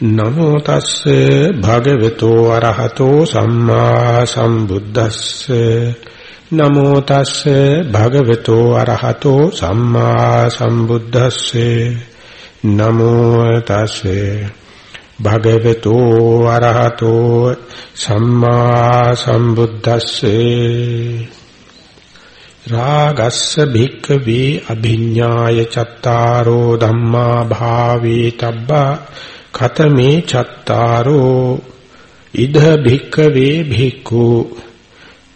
නමෝ තස්ස භගවතු අරහතෝ සම්මා සම්බුද්දස්ස නමෝ තස්ස භගවතු අරහතෝ සම්මා සම්බුද්දස්ස නමෝ තස්ස භගවතු අරහතෝ සම්මා සම්බුද්දස්ස රාගස්ස භික්ඛවේ අභිඤ්ඤාය චත්තාරෝ ධම්මා භාවේ තබ්බා කතමේ චත්තාරෝ ඉද භික්ඛවේ භික්ඛු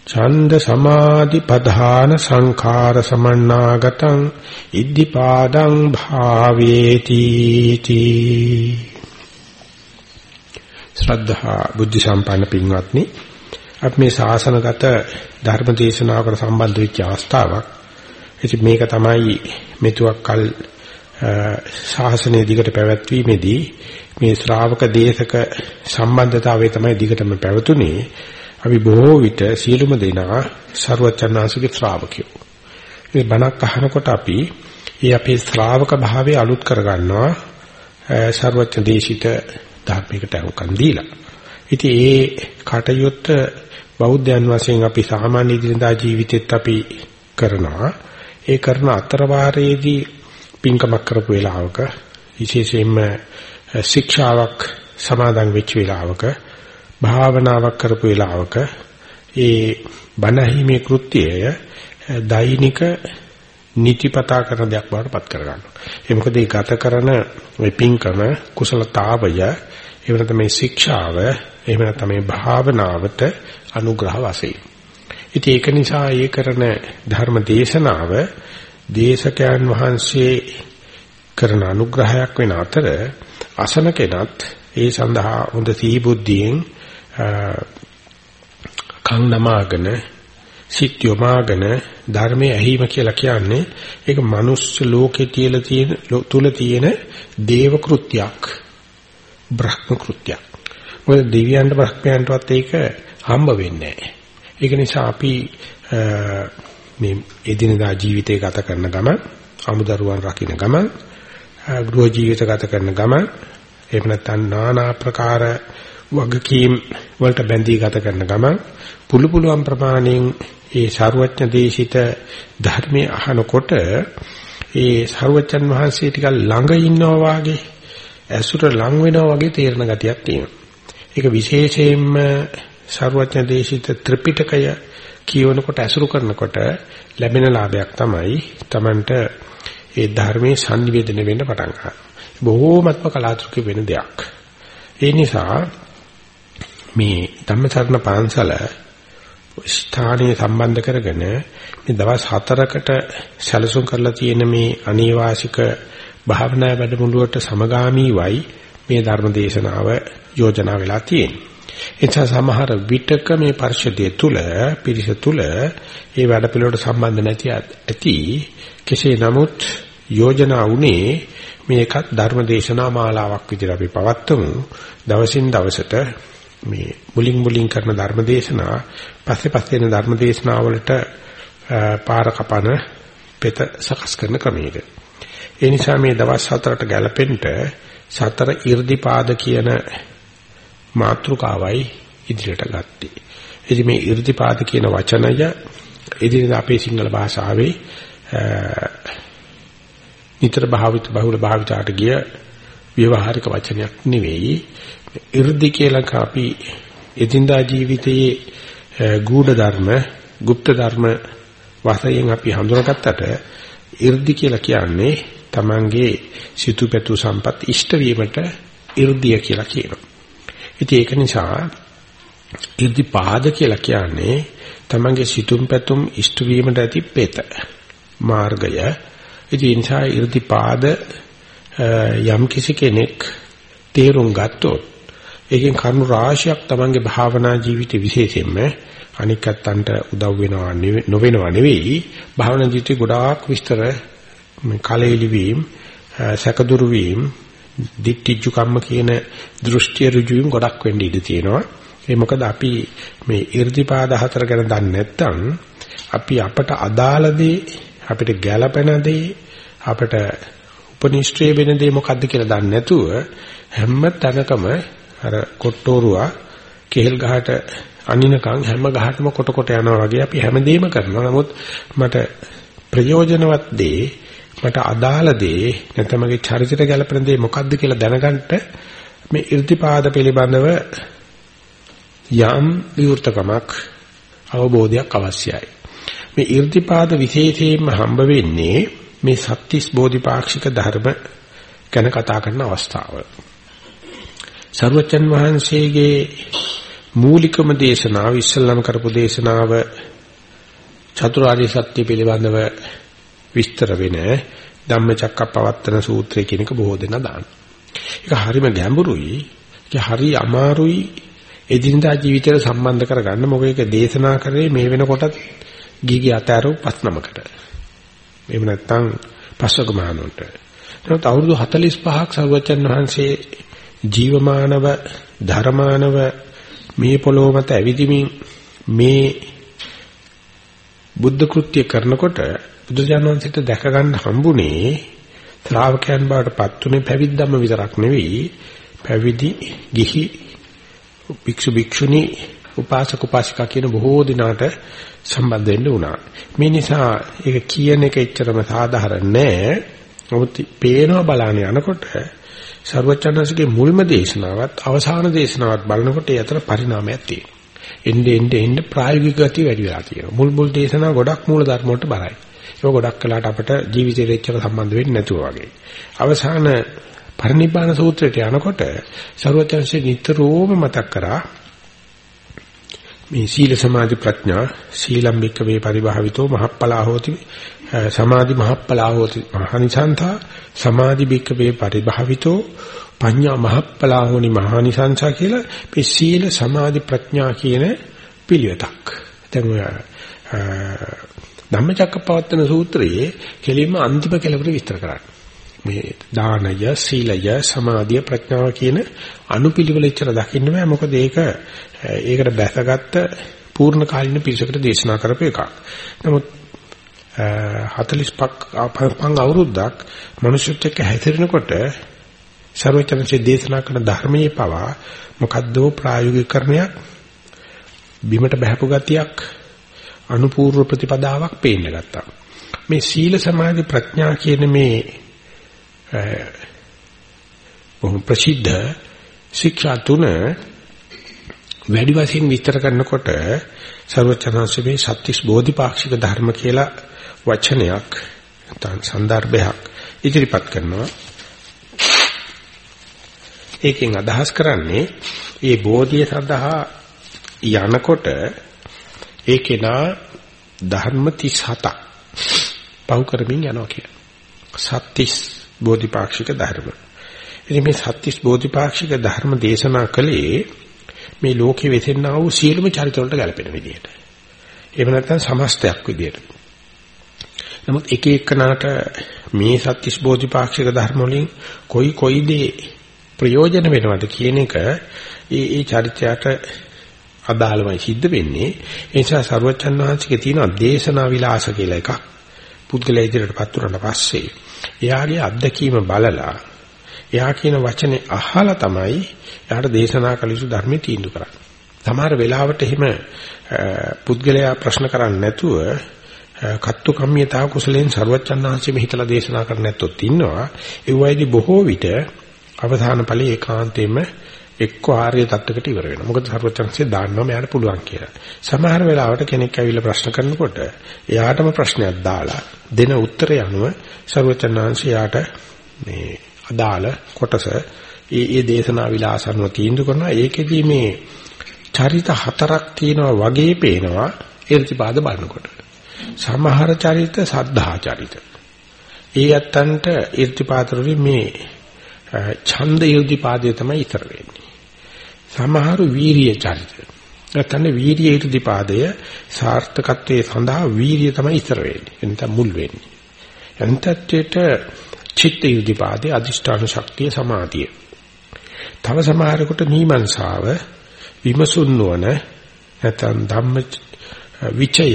ඡන්ද සමාධි පධාන සංඛාර සමන්නාගතං ඉද්ධිපාදං භාවේති තී ශ්‍රද්ධා බුද්ධ සම්පන්න පින්වත්නි අපි මේ ශාසනගත ධර්ම දේශනාවකට සම්බන්ධ වෙච්ච අවස්ථාවක්. ඉතින් මේක තමයි මෙතුවක් කල් ශාසනයේ දිගට පැවැත්වීමේදී මේ ශ්‍රාවක දේශක සම්බන්ධතාවය තමයි දිගටම පැවතුනේ. අපි බොහෝ විට සියලුම දෙනා ਸਰුවචනාංශගේ ශ්‍රාවකයෝ. මේ බණක් අහනකොට අපි ඒ අපේ ශ්‍රාවක භාවය අලුත් කරගන්නවා ਸਰුවචන දේශිත ධර්මයකට අහුකම් දීලා. ඉතින් ඒ කටයුත්ත බෞද්ධයන් වශයෙන් අපි සාමාන්‍ය දිනදා ජීවිතෙත් අපි කරනවා. ඒ කරන අතරවාරයේදී පින්කමක් කරපු වෙලාවක විශේෂයෙන්ම ශික්ෂාවක් සමාදන් වෙච්ච වෙලාවක භාවනාවක් කරපු වෙලාවක ඒ බණහිමේ කෘත්‍යය දෛනික නිතිපතා කරන දෙයක් බවට පත් කර ගන්නවා. ඒ මොකද ඒ ගත කරන මේ පින්කම කුසලතාවය එහෙම නැත්නම් මේ ශික්ෂාව එහෙම නැත්නම් මේ භාවනාවට අනුග්‍රහ වශයෙන්. ඉතින් ඒක නිසා ඒ කරන ධර්ම දේශනාව දේශකයන් වහන්සේ කරන අනුග්‍රහයක් වෙන අතර අසන කෙනත් ඒ සඳහා හොඳ සිහි බුද්ධියෙන් කන් නමාගෙන සිත් යොමාගෙන ධර්මයේ ඇහිම කියලා කියන්නේ ඒක මනුස්ස ලෝකේ තියලා තියෙන තුල තියෙන දේව කෘත්‍යයක් බ්‍රහ්ම කෘත්‍යයක්. මොකද දෙවියන්ට බ්‍රහ්මයන්ටවත් ඒක හම්බ වෙන්නේ නැහැ. ඒක නිසා අපි මේ එදිනදා ජීවිතය ගත කරන ගමන් අමුදරුවන් රකින්න ගමන් ගෘහ ජීවිත ගත කරන ගමන් එහෙම නැත්නම් নানা ආකාර වගකීම් වලට බැඳී ගත කරන ගමන් පුළු පුළුවන් ප්‍රමාණයෙන් ඒ ਸਰුවඥ දේශිත ධර්මයේ අහනකොට ඒ ਸਰුවචන් වහන්සේ ටිකක් ළඟ ඉන්නවා වගේ ඇසුර ලං වෙනවා වගේ තේරෙන ගතියක් තියෙනවා. ඒක විශේෂයෙන්ම ਸਰුවචන දේශිත ත්‍රිපිටකය කියවනකොට ඇසුරු කරනකොට ලැබෙන ලාභයක් තමයි Tamanට ඒ ධර්මයේ sannivedana වෙන්න පටන් ගන්නවා. බොහෝමත්ම කලාතුරකින් වෙන දෙයක්. ඒ නිසා මේ ධම්මචරණ පාන්සල ස්ථානීය සම්බන්ධ කරගෙන මේ දවස් 4කට සැලසුම් කරලා තියෙන මේ අනේවාසික භාවනා වැඩමුළුවට සමගාමීවයි මේ ධර්ම දේශනාව යෝජනා වෙලා තියෙන්නේ. එනිසා සමහර විටක මේ පරිශදයේ තුල පිරිස තුල මේ වැඩ පිළිවෙලට සම්බන්ධ නැති ඇති කෙසේ නමුත් යෝජනා වුණේ මේකත් ධර්ම දේශනා මාලාවක් විදිහට අපි පවත්වමු. දවසින් දවසට මේ මුලින් මුලින් කරන ධර්ම දේශනා පස්සේ පස්සේ එන ධර්ම දේශනා වලට පාර කපන පෙත සකස් කරන ක්‍රමයක. ඒ නිසා මේ දවස් හතරට ගැලපෙන්න සතර 이르දිපාද කියන මාතෘකාවයි ඉදිරියට ගත්තේ. ඉතින් මේ 이르දිපාද කියන වචනය ඉදිරියට අපේ සිංහල භාෂාවේ නිතර භාවිත බහුල භාවිතාට ගිය ව්‍යවහාරික වචනයක් නෙවෙයි 이르දි කියලා අපි එදින්දා ජීවිතයේ ගූඪ ධර්ම, গুপ্ত ධර්ම වශයෙන් අපි හඳුනාගත්තට 이르දි කියලා කියන්නේ Tamanගේ සිතුපැතු සම්පත් ඉෂ්ට වීමට 이르දිය කියලා කියනවා. ඉතින් ඒක නිසා 이르දි පාද කියලා කියන්නේ Tamanගේ සිතුම් පැතුම් ඉෂ්ට වීමට ඇති පෙත මාර්ගය ඒ නිසා 이르තිපාද යම් කිසි කෙනෙක් තේරුම් ගත්තොත් ඒකෙන් කරුණු රාශියක් තමන්ගේ භාවනා ජීවිත විශේෂයෙන්ම අනිකත්තන්ට උදව් වෙනවා නොවෙනවා නෙවෙයි. භාවනා ජීවිතේ ගොඩාක් විස්තර කලෙලි වීම සැකදුරු වීම දිට්ටිජු කම්ම කියන දෘෂ්ටි ඍජුවීම් ගොඩක් වෙන්න ඉඩ තියෙනවා. ඒ මොකද අපි මේ 이르දිපාද හතර ගැන දන්නේ නැත්නම් අපි අපට අදාළ දේ අපිට ගැළපෙන දේ අපිට උපනිෂ්ඨේ වෙන දේ මොකද්ද කියලා දන්නේ නැතුව හැම තැනකම අර කොට්ටෝරුවා කෙහෙල් ගහට අනිනකම් හැම ගහටම කොට කොට යනවා වගේ අපි හැමදේම කරනවා. නමුත් මට ප්‍රයෝජනවත් දේ මට අදාළ දේ නැත්නම් මගේ චරිතයට ගැලපෙන දේ මොකක්ද කියලා දැනගන්න මේ irdipaada පිළිබඳව යම් විවෘතකමක් අවබෝධයක් අවශ්‍යයි. මේ irdipaad විශේෂයෙන්ම හම්බ වෙන්නේ මේ සත්‍තිස් බෝධිපාක්ෂික ධර්ම ගැන කතා කරන අවස්ථාව. සර්වචන් වහන්සේගේ මූලිකම දේශනාව ඉස්සල්ලාම කරපු දේශනාව චතුරාර්ය සත්‍ය පිළිබඳව විස්තර වෙන ධම්මචක්කප්පවත්තන සූත්‍රය කියන එක බොහෝ දෙනා දාන. ඒක හරිම ගැඹුරුයි. ඒක හරි අමාරුයි එදිනදා ජීවිතයට සම්බන්ධ කරගන්න මොකද ඒක දේශනා කරේ මේ වෙනකොටත් ගිගි අතෑරු පස් නමකට. එහෙම නැත්නම් පස්වක මහණුන්ට. නමුත් අවුරුදු 45ක් සර්වචන් වහන්සේ ජීවමානව ධර්මානව මේ පොළොව මත ඇවිදිමින් මේ බුද්ධ කෘත්‍ය කරනකොට බුදුජානන්සිට දැක ගන්න හම්බුනේ ශ්‍රාවකයන් බවට පත්ුනේ පැවිද්දම විතරක් නෙවෙයි පැවිදි ගිහි භික්ෂු භික්ෂුණී උපාසක උපාසිකා කියන බොහෝ දිනාට සම්බන්ධ වෙන්න උනා. මේ නිසා ඒක කියන එක එච්චරම සාධාරණ නෑ. නමුත් පේනවා බලන යනකොට ਸਰවචත්තන්සේගේ මුල්ම දේශනාවත් අවසාන දේශනාවත් බලනකොට ඒ අතර පරිණාමයක් තියෙනවා. එන්නේ එන්නේ එන්නේ ප්‍රායෝගික ගති වැඩි වෙලා තියෙනවා. මුල් මුල් දේශනා ගොඩක් මූල ධර්ම වලට බරයි. ඒක ගොඩක් කලකට අපිට ජීවිතේට එච්චර සම්බන්ධ වෙන්නේ නැතුව වගේ. අවසාන පරිනිබ්බාන සූත්‍රයට යනකොට ਸਰවචත්තන්සේ නිතරම මතක් කරා මේ සීල සමාධි ප්‍රඥා සීලම්බික වේ පරිභාවිතෝ මහප්පලා හෝති සමාධි මහප්පලා හෝති මහනිසන්තා සමාධි බික වේ පරිභාවිතෝ පඤ්ඤා මහප්පලා හෝනි මහනිසංසා කියලා මේ සීල සමාධි ප්‍රඥා කියන පිළිවෙතක්. දැන් ඔය ධම්මචක්කපවත්තන සූත්‍රයේ කෙලින්ම අන්තිම කෙලවර විස්තර කරන්නේ. මේ දානය, සීලය, සමාධිය, ප්‍රඥාව කියන අනුපිළිවෙල ඉච්චර දකින්න බෑ. මොකද ඒක ඒකට බැසගත්ත පූර්ණ කාලින පිරිසකට දේශනා කරපු එකක්. නමුත් 45ක් පං අවුරුද්දක් මිනිසුත් එක්ක හැසිරෙනකොට ਸਰවචනසේ දේශනා කරන ධර්මයේ පවා මොකද්ද ප්‍රායෝගිකකරණයක් බිමට බහැපු ගතියක් අනුපූර්ව ප්‍රතිපදාවක් පේන්න ගත්තා. මේ සීල සමාධි ප්‍රඥා කියන මේ බොහොම ප්‍රසිද්ධ ශික්ෂා තුන වැඩි වශයෙන් විස්තර කරනකොට සර්වචනංශමේ සත්‍තිස් බෝධිපාක්ෂික ධර්ම කියලා වචනයක් නැත්නම් સંદર્ભයක් ඉදිරිපත් කරනවා. ඒකෙන් අදහස් කරන්නේ ඒ බෝධිය සඳහා යනකොට ඒ කෙනා ධර්ම 37ක් පවු කරමින් යනවා කියන සත්‍තිස් බෝධිපාක්ෂික ධර්ම. ඉතින් මේ සත්‍තිස් බෝධිපාක්ෂික ධර්ම දේශනා කළේ මේ ලෝකෙ වෙසෙන්නා වූ සියලුම චරිත වලට ගැලපෙන විදිහට. එහෙම නැත්නම් සමස්තයක් විදිහට. නමුත් එක එකනාට මේ සත්‍තිස් බෝධිපාක්ෂික ධර්ම වලින් කොයි කොයි දේ ප්‍රයෝජන වෙනවද කියන එක ඒ ඒ චරිතයට අදාළමයි සිද්ධ වෙන්නේ. ඒ නිසා සරුවචන් වහන්සේගේ තියෙන දේශනා විලාස කියලා එකක්. පුද්ගලයා ඉදිරියටපත් වුණාට පස්සේ එයාගේ අත්දැකීම බලලා එයා කියන වචනේ අහලා තමයි එයාට දේශනා කළ යුතු ධර්මයේ තීන්දුව කරන්නේ. සමහර වෙලාවට එහෙම පුද්ගලයා ප්‍රශ්න කරන්නේ නැතුව කත්තු කම්මියතා කුසලෙන් ਸਰවචන්නාංශෙම හිතලා දේශනා කරන්න නැත්තොත් ඉන්නවා. ඒ වයිදී බොහෝ විට අවධාන ඵලයේ ඒකාන්තයෙන්ම එක්ක ආර්ය தත්වයකට ඉවර වෙනවා. මොකද සර්වචන්සේ දාන්නවා මෙයාට පුළුවන් කියලා. සමහර වෙලාවට කෙනෙක් ඇවිල්ලා ප්‍රශ්න කරනකොට එයාටම ප්‍රශ්නයක් දාලා දෙන උත්තරය අනුව සර්වචන්නාංශයාට මේ අදාළ කොටස ඒ ඒ දේශනා විලාස අනුව තීන්දුව කරනවා. ඒකෙදී මේ චරිත හතරක් තියෙනවා වගේ පේනවා ඍද්ධිපාද බලනකොට. සමහර චරිත සද්ධා චරිත. ඒ යත්තන්ට ඍද්ධිපාතරුවේ මේ ඡන්ද ඍද්ධිපාදයේ තමයි ඉතර වෙන්නේ. සමහරු වීරිය චරිත. නැත්නම් වීරිය irtipaදය සාර්ථකත්වයේ සඳහා වීරිය තමයි ඉතර වෙන්නේ. එතන මුල් වෙන්නේ. එන්ටත්‍යට චිත්ත irtipaදේ අදිෂ්ඨාන ශක්තිය සමාධිය. තව සමහරකට මීමන්සාව විමසුන් නොවන නැත්නම් ධම්ම විචය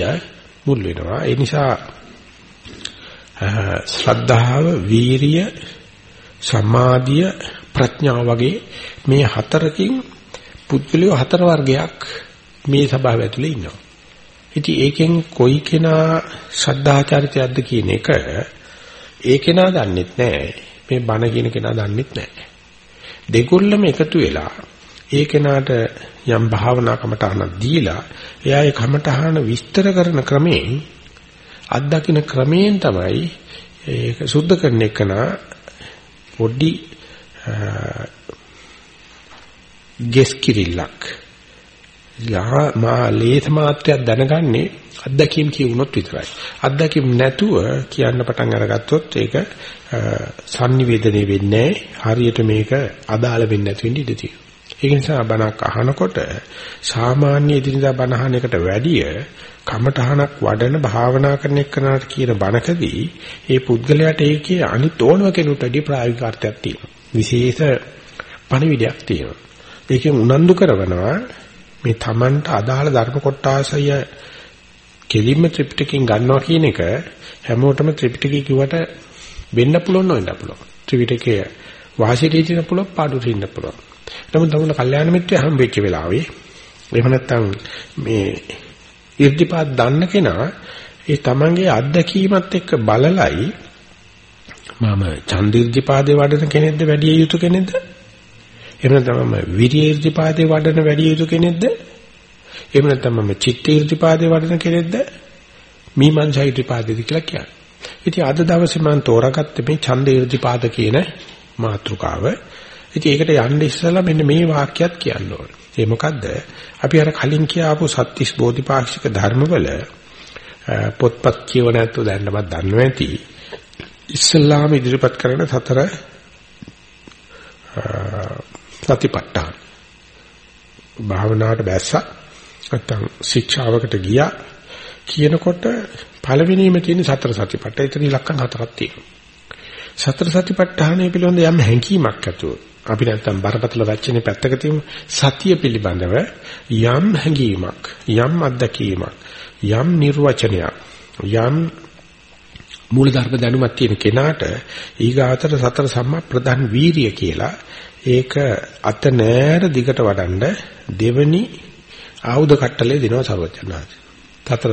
මුල් වෙනවා. ඒ නිසා ශ්‍රද්ධාව වීරිය සමාධිය ප්‍රඥාව වගේ මේ හතරකින් පුද්ගලිය හතර වර්ගයක් මේ සභාව ඇතුලේ ඉන්නවා. ඉතින් ඒකෙන් කොයි කෙනා ශ්‍රද්ධාචාරිතයක්ද කියන එක ඒ කෙනා දන්නෙත් නැහැ. මේ බණ කියන කෙනා දන්නෙත් නැහැ. දෙකොල්ලම එකතු වෙලා ඒ කෙනාට යම් භාවනා කමටහනක් දීලා එයා ඒ කමටහන විස්තර කරන ක්‍රමයෙන් අත්දකින්න ක්‍රමයෙන් තමයි ඒක සුද්ධ කරන එකන පොඩි ගෙස් කිරිල්ලක් යා මා ලේස මාත්‍රයක් දැනගන්නේ අත්දැකීම් කියුණොත් විතරයි. අත්දැකීම් නැතුව කියන්න පටන් අරගත්තොත් ඒක sannivedane වෙන්නේ හරියට මේක අදාළ වෙන්නේ නැති වෙන්න ඉඩ තියෙනවා. ඒ නිසා බණක් අහනකොට සාමාන්‍ය ඉදිරියදා බණ අහන එකට වැඩිය කමඨහනක් වඩන භාවනා කරන එක්කනට කියන බණකදී ඒ පුද්ගලයාට ඒකේ අනිත් ඕනම කෙනෙකුට වැඩි ප්‍රායෝගික අර්ථයක් තියෙනවා. විශේෂ පණිවිඩයක් තියෙනවා. ඒකෙන් උනන්දු කරනවා මේ Tamanට අදාළ ධර්ම කොටාසය කෙලින්ම ත්‍රිපිටකයෙන් ගන්නවා කියන එක හැමෝටම ත්‍රිපිටකය කිව්වට වෙන්න පුළුවන් නොවෙන්න පුළුවන්. ත්‍රිපිටකය වාසියට ඉන්න පුළුවන් පාඩුවට ඉන්න පුළුවන්. නමුත් තමුණ කල්යාණ මිත්‍ය හම් වෙච්ච වෙලාවේ එහෙම නැත්නම් මේ irdipaat දන්න කෙනා ඒ තමන්ගේ අත්දැකීමත් එක්ක බලලයි මම චන්දිර්දිපාදේ වඩන කෙනෙක්ද වැඩි යුතු කෙනෙක්ද එහෙම නැත්නම් මම විරියර්දිපාදේ වඩන වැඩි යුතු කෙනෙක්ද එහෙම නැත්නම් මම චිත්තීර්දිපාදේ වඩන කෙනෙක්ද මීමන්සයිර්දිපාදේද කියලා කියන්නේ ඉතින් අද දවසේ මම තෝරාගත්තේ මේ ඡන්දීර්දිපාද කියන මාතෘකාව ඉතින් ඒකට යන්න ඉස්සෙල්ලා මෙන්න මේ වාක්‍යයක් කියන්න ඕනේ. ඒ මොකද්ද? අපි අර කලින් කියාපු සත්‍තිස් බෝධිපාක්ෂික ධර්මවල පොත්පත් කියව නැත්නම් දැන්නවත් දන්නවා ඇති. ඉස්සෙල්ලාම ඉදිරිපත් කරන සතර සතිපට්ඨාන. භාවනාවට බැස්සා නැත්නම් ශික්ෂාවකට ගියා කියනකොට පළවෙනිම තියෙන සතර සතිපට්ඨාන. එතන ඉලක්කම් හතරක් තියෙනවා. සතර සතිපට්ඨානය පිළිබඳ යම් හැඟීමක් ඇතුව අපි නැත්තම් බරපතල වචනේ පැත්තක තියමු සතිය පිළිබඳව යම් හැඟීමක් යම් අත්දැකීමක් යම් නිර්වචනයක් යම් මූලධර්ම දැනුමක් තියෙන කෙනාට ඊගාතර සතර සම්මා ප්‍රධාන වීරිය කියලා ඒක අත නෑර දිගට වඩන්න දෙවනි ආයුධ කට්ටලේ දෙනවා සර්වඥාන්සේ. සතර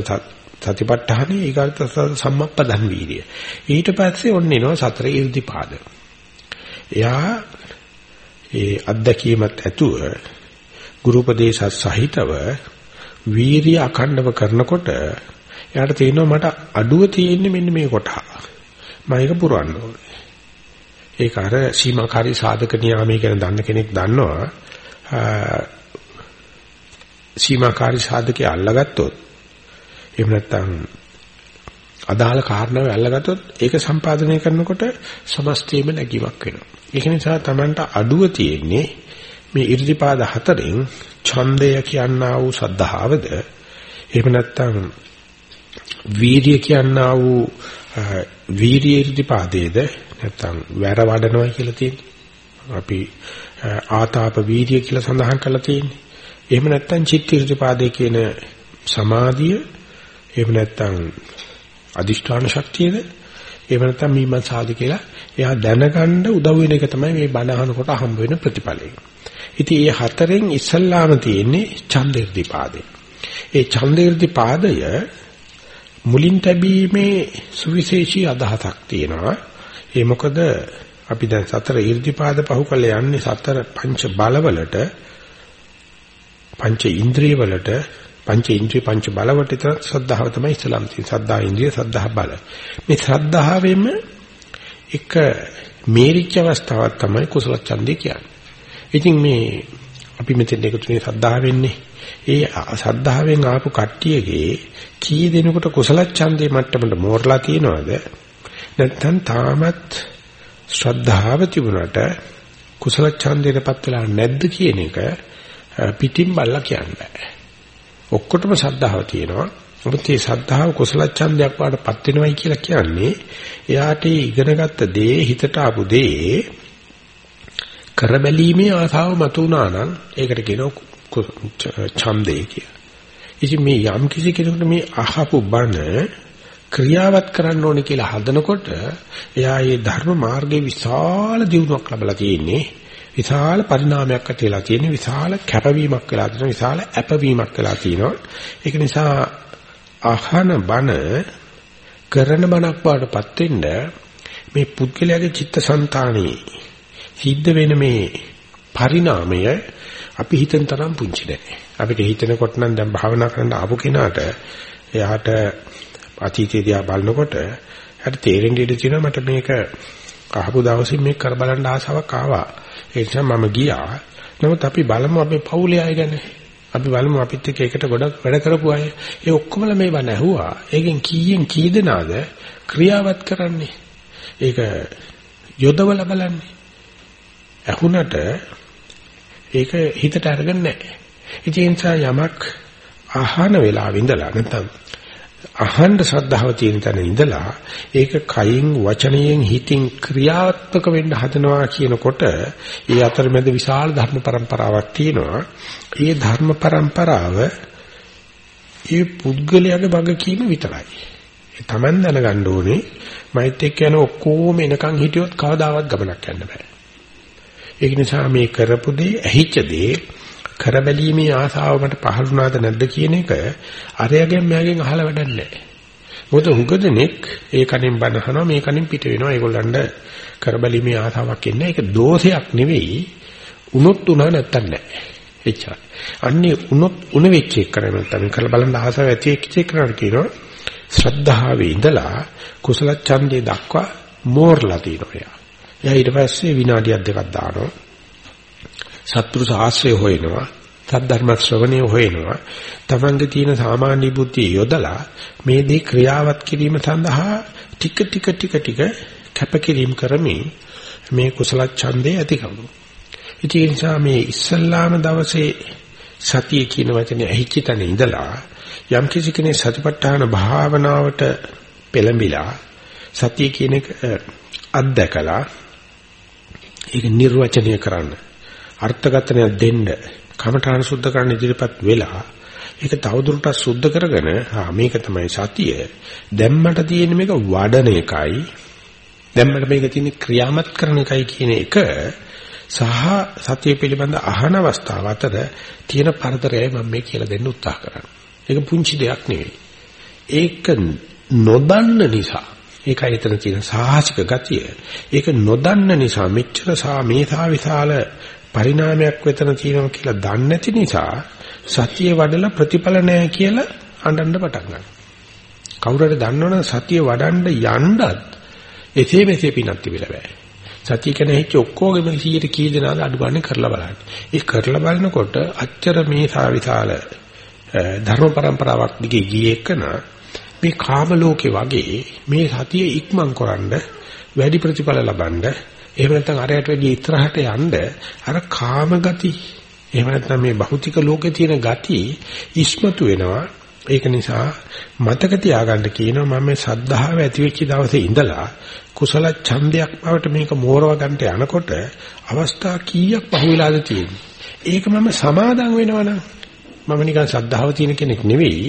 සතිපට්ඨානේ ඊගාත සම්මප්පදන් වීරිය. ඊට පස්සේ ඔන්න එනවා සතර ඉර්ධිපාද. එයා ඒ අත්දැකීමත් ඇතුව ගුරු උපදේශ සහිතව වීරිය අඛණ්ඩව කරනකොට එයාට තේරෙනවා මට අඩුව තියෙන්නේ මෙන්න මේ කොටහ. මම ඒක පුරවන්න ඕනේ. ඒක අර සීමාකාරී සාධක නියාමයේ ගැන දන්න කෙනෙක් දන්නවා. සීමාකාරී සාධකේ අල්ලගත්තොත් එහෙම නැත්නම් අදාළ කාරණාව අල්ලගත්තොත් ඒක සම්පාදනය කරනකොට සමස්තයේම නැගීමක් වෙනවා. ඒක නිසා Tamanට අඩුව තියෙන්නේ මේ ඉර්ධිපාද හතරෙන් ඡන්දය කියනා වූ සද්ධාවද එහෙම නැත්නම් වීර්ය කියනා වූ වීර්ය ඉර්ධිපාදයේද නැත්නම් වැර වඩනවා කියලා තියෙන්නේ. අපි ආතාප වීර්ය කියලා සඳහන් කරලා තියෙන්නේ. එහෙම නැත්නම් චිත්ත ඉර්ධිපාදේ කියන සමාධිය එහෙම නැත්නම් අදිෂ්ඨාන ශක්තියද එහෙම නැත්නම් මීමන්සාද කියලා එයා දැනගන්න උදව් වෙන එක තමයි මේ බණ අහනකොට හම්බ වෙන ප්‍රතිඵලය. ඉතින් මේ හතරෙන් ඉස්සල්ලාම තියෙන්නේ ඡන්දෙර්ධිපාදේ. ඒ ඡන්දෙර්ධිපාදය මුලින් තැබීමේ සුවිශේෂී අදහසක් තියෙනවා. ඒ මොකද අපි දැන් සතර ඊර්ධිපාද පහු කළ යන්නේ සතර පංච බලවලට පංච ඉන්ද්‍රිය වලට පංච ඉන්ද්‍රිය පංච බලවට විතර ශ්‍රද්ධාව තමයි ඉස්ලාම් තියෙන්නේ. ශ්‍රද්ධා ඉන්ද්‍රිය ශ්‍රද්ධා බල. මේ ශ්‍රද්ධාවෙම එක මේරිච්ච අවස්ථාවක් තමයි කුසල ඡන්දේ කියන්නේ. ඉතින් මේ අපි මෙතෙන් එකතුනේ ශ්‍රද්ධාව වෙන්නේ. ඒ ශ්‍රද්ධාවෙන් ආපු කට්ටියගේ කී දෙනෙකුට කුසල ඡන්දේ මට්ටමට මෝරලා තියනවද? නැත්නම් තාමත් ශ්‍රද්ධාව තිබුණාට කුසල ඡන්දේටපත් වෙලා නැද්ද කියන එක පිටින් බල්ලා කියන්නේ. ඔක්කොටම ශ්‍රද්ධාව තියෙනවා. මොකද මේ ශ්‍රද්ධාව කුසල ඡන්දයක් වඩපත් වෙනවයි කියලා කියන්නේ එයාට ඉගෙනගත්ත දේ හිතට ආපු දේ කරබැලීමේ ආසාව මතුණා නම් ඒකට කියනවා ඡන්දේ කියලා. ඉතින් මේ යම් කිසි කෙනෙකුට මේ අහපු බණ ක්‍රියාවත් කරන්න ඕනේ කියලා හදනකොට එයා මේ ධර්ම මාර්ගයේ විශාල දියුණුවක් ලැබලා තියෙන්නේ. විශාල පරිණාමයක් ඇති වෙලා තියෙන විශාල කැපවීමක් වෙලා තියෙන විශාල ඇපවීමක් වෙලා තියෙනවා. ඒක නිසා අහන බන කරන බණක් බවටපත් වෙන්න මේ පුද්ගලයාගේ චිත්තසංතානයේ සිද්ධ වෙන මේ පරිණාමය අපි හිතන තරම් පුංචි නෑ. අපිට හිතනකොට නම් දැන් භාවනා කරන්න ආපු කෙනාට එයාට අතීතයේදී ආ බලනකොට හරි තේරෙන්න ඉඩ තියෙනවා මට මේක අහපු දවසින් මේක කර බලන්න ආසාවක් ආවා. ඒ නිසා මම ගියා. නමුත් අපි බලමු අපේ පවුලේ අය ගැන. අපි බලමු අපිත් එක්ක එකට ගොඩක් වැඩ කරපු අය. ඒ ඔක්කොමලා මේ බණ ඇහුවා. ඒකෙන් කීයෙන් කී දෙනාද ක්‍රියාවත් කරන්නේ? ඒක යොදවලා බලන්නේ. ඇහුණට ඒක හිතට අරගෙන නැහැ. ඒ නිසා යමක් අහන වෙලාව ඉඳලා නැත්නම් අහන්න ශ්‍රද්ධාව තියෙන තැන ඉඳලා ඒක කයින් වචනයෙන් හිතින් ක්‍රියාත්මක වෙන්න හදනවා කියනකොට ඒ අතරමැද විශාල ධර්ම પરම්පරාවක් තියෙනවා. ඒ ධර්ම પરම්පරාව ඒ පුද්ගලයාගේ බග කීම විතරයි. ඒ Taman දැනගන්න ඕනේ මෛත් එක්ක යන ඔක්කොම එනකන් හිටියොත් කවදාවත් ගමනක් යන්න බෑ. ඒක නිසා මේ කරපු දේ ඇහිච්ච දේ කරබැලීමේ ආසාව මට පහළුණාද නැද්ද කියන එක අරයගෙන් මෙයාගෙන් අහලා වැඩක් නැහැ. මොකද හුඟදෙනෙක් ඒ කණෙන් බනහනවා මේ කණෙන් පිට වෙනවා. ඒගොල්ලන්ට කරබැලීමේ ආසාවක් ඉන්නේ. ඒක දෝෂයක් නෙවෙයි. උනොත් උනා නැත්තම් නැහැ. එච්චරයි. අන්නේ උනොත් උන වෙච්ච එක කරන්නේ නැත්තම් කරලා බලන්න ආසාව ඇති වෙච්ච එක කරනවා කියනවා. ශ්‍රද්ධාවේ ඉඳලා කුසල ඡන්දේ දක්වා මෝරලා තියෙනවා එයා. එයා ඊට පස්සේ විනාඩියක් දෙකක් දානවා. සත්පුරුෂ ආශ්‍රය හොයනවා සද්ධර්ම ශ්‍රවණය හොයනවා. තමන්ගේ තියෙන සාමාන්‍ය බුද්ධිය යොදලා මේ දේ ක්‍රියාවත් කිරීම සඳහා ටික ටික ටික ටික කැපකිරීම කරමින් මේ කුසල ඡන්දේ ඇති කරනවා ඉතින් ඒ නිසා මේ ඉස්සල්ලාම දවසේ සතිය කියන වචනේ ඇහිච්ච තැන ඉඳලා යම් කිසි කෙනෙක් සතිපට්ඨාන භාවනාවට පෙළඹිලා සතිය කියන එක අත්දකලා ඒක නිර්වචනය කරන්න අර්ථකථනයක් දෙන්න කමඨාන සුද්ධ කරන්න ඉදිරිපත් වෙලා ඒක තවදුරටත් සුද්ධ කරගෙන ආ මේක තමයි සතිය දැම්මට තියෙන මේක වඩන එකයි දැම්මට මේක තියෙන ක්‍රියාමත් කරන එකයි කියන එක සහ සතිය පිළිබඳ අහන අවස්ථාව අතර තියෙන පරතරයයි මම මේ කියලා දෙන්න උත්සාහ කරන්නේ. ඒක පුංචි දෙයක් නෙවෙයි. ඒක නොදන්න නිසා ඒකයි එතන තියෙන සාහසික ගතිය. ඒක නොදන්න නිසා මෙච්චර සා මේසා විශාල පරිණාමයක් වෙතන තියෙනවා කියලා දන්නේ නැති නිසා සතිය වඩලා ප්‍රතිඵල නැහැ කියලා අඬන්න පටන් ගන්නවා. කවුරු හරි දන්නවනම් සතිය වඩන්න යන්නත් එසේ මෙසේ පිනක් තිබිලා බෑ. සතිය කියන්නේ හිච්ච ඔක්කොගෙම 100ට කී දෙනාද අඩු ගන්න කරලා බලන්න. ඒ කරලා බලනකොට අච්චර මේ සාවිතාල ධර්ම પરම්පරාවක් දිගේ ගියේ එකන මේ කාම ලෝකේ වගේ මේ සතිය ඉක්මන් කරන්න වැඩි ප්‍රතිඵල ලබන්න එහෙම නැත්නම් අරයට වැඩි ඉතරහට යන්න අර කාම ගති එහෙම නැත්නම් මේ භෞතික ලෝකේ තියෙන ගති ඉස්මතු වෙනවා. ඒක නිසා මතක තියාගන්න කියනවා මම මේ සද්ධාව ඇති වෙච්ච දවසේ ඉඳලා කුසල ඡන්දයක් බවට මේක මෝරව ගන්නට යනකොට අවස්ථා කීයක් පහුවෙලාද තියෙන්නේ? ඒක මම සමාදම් වෙනවනම් මම නිකන් සද්ධාව තියෙන කෙනෙක් නෙවෙයි.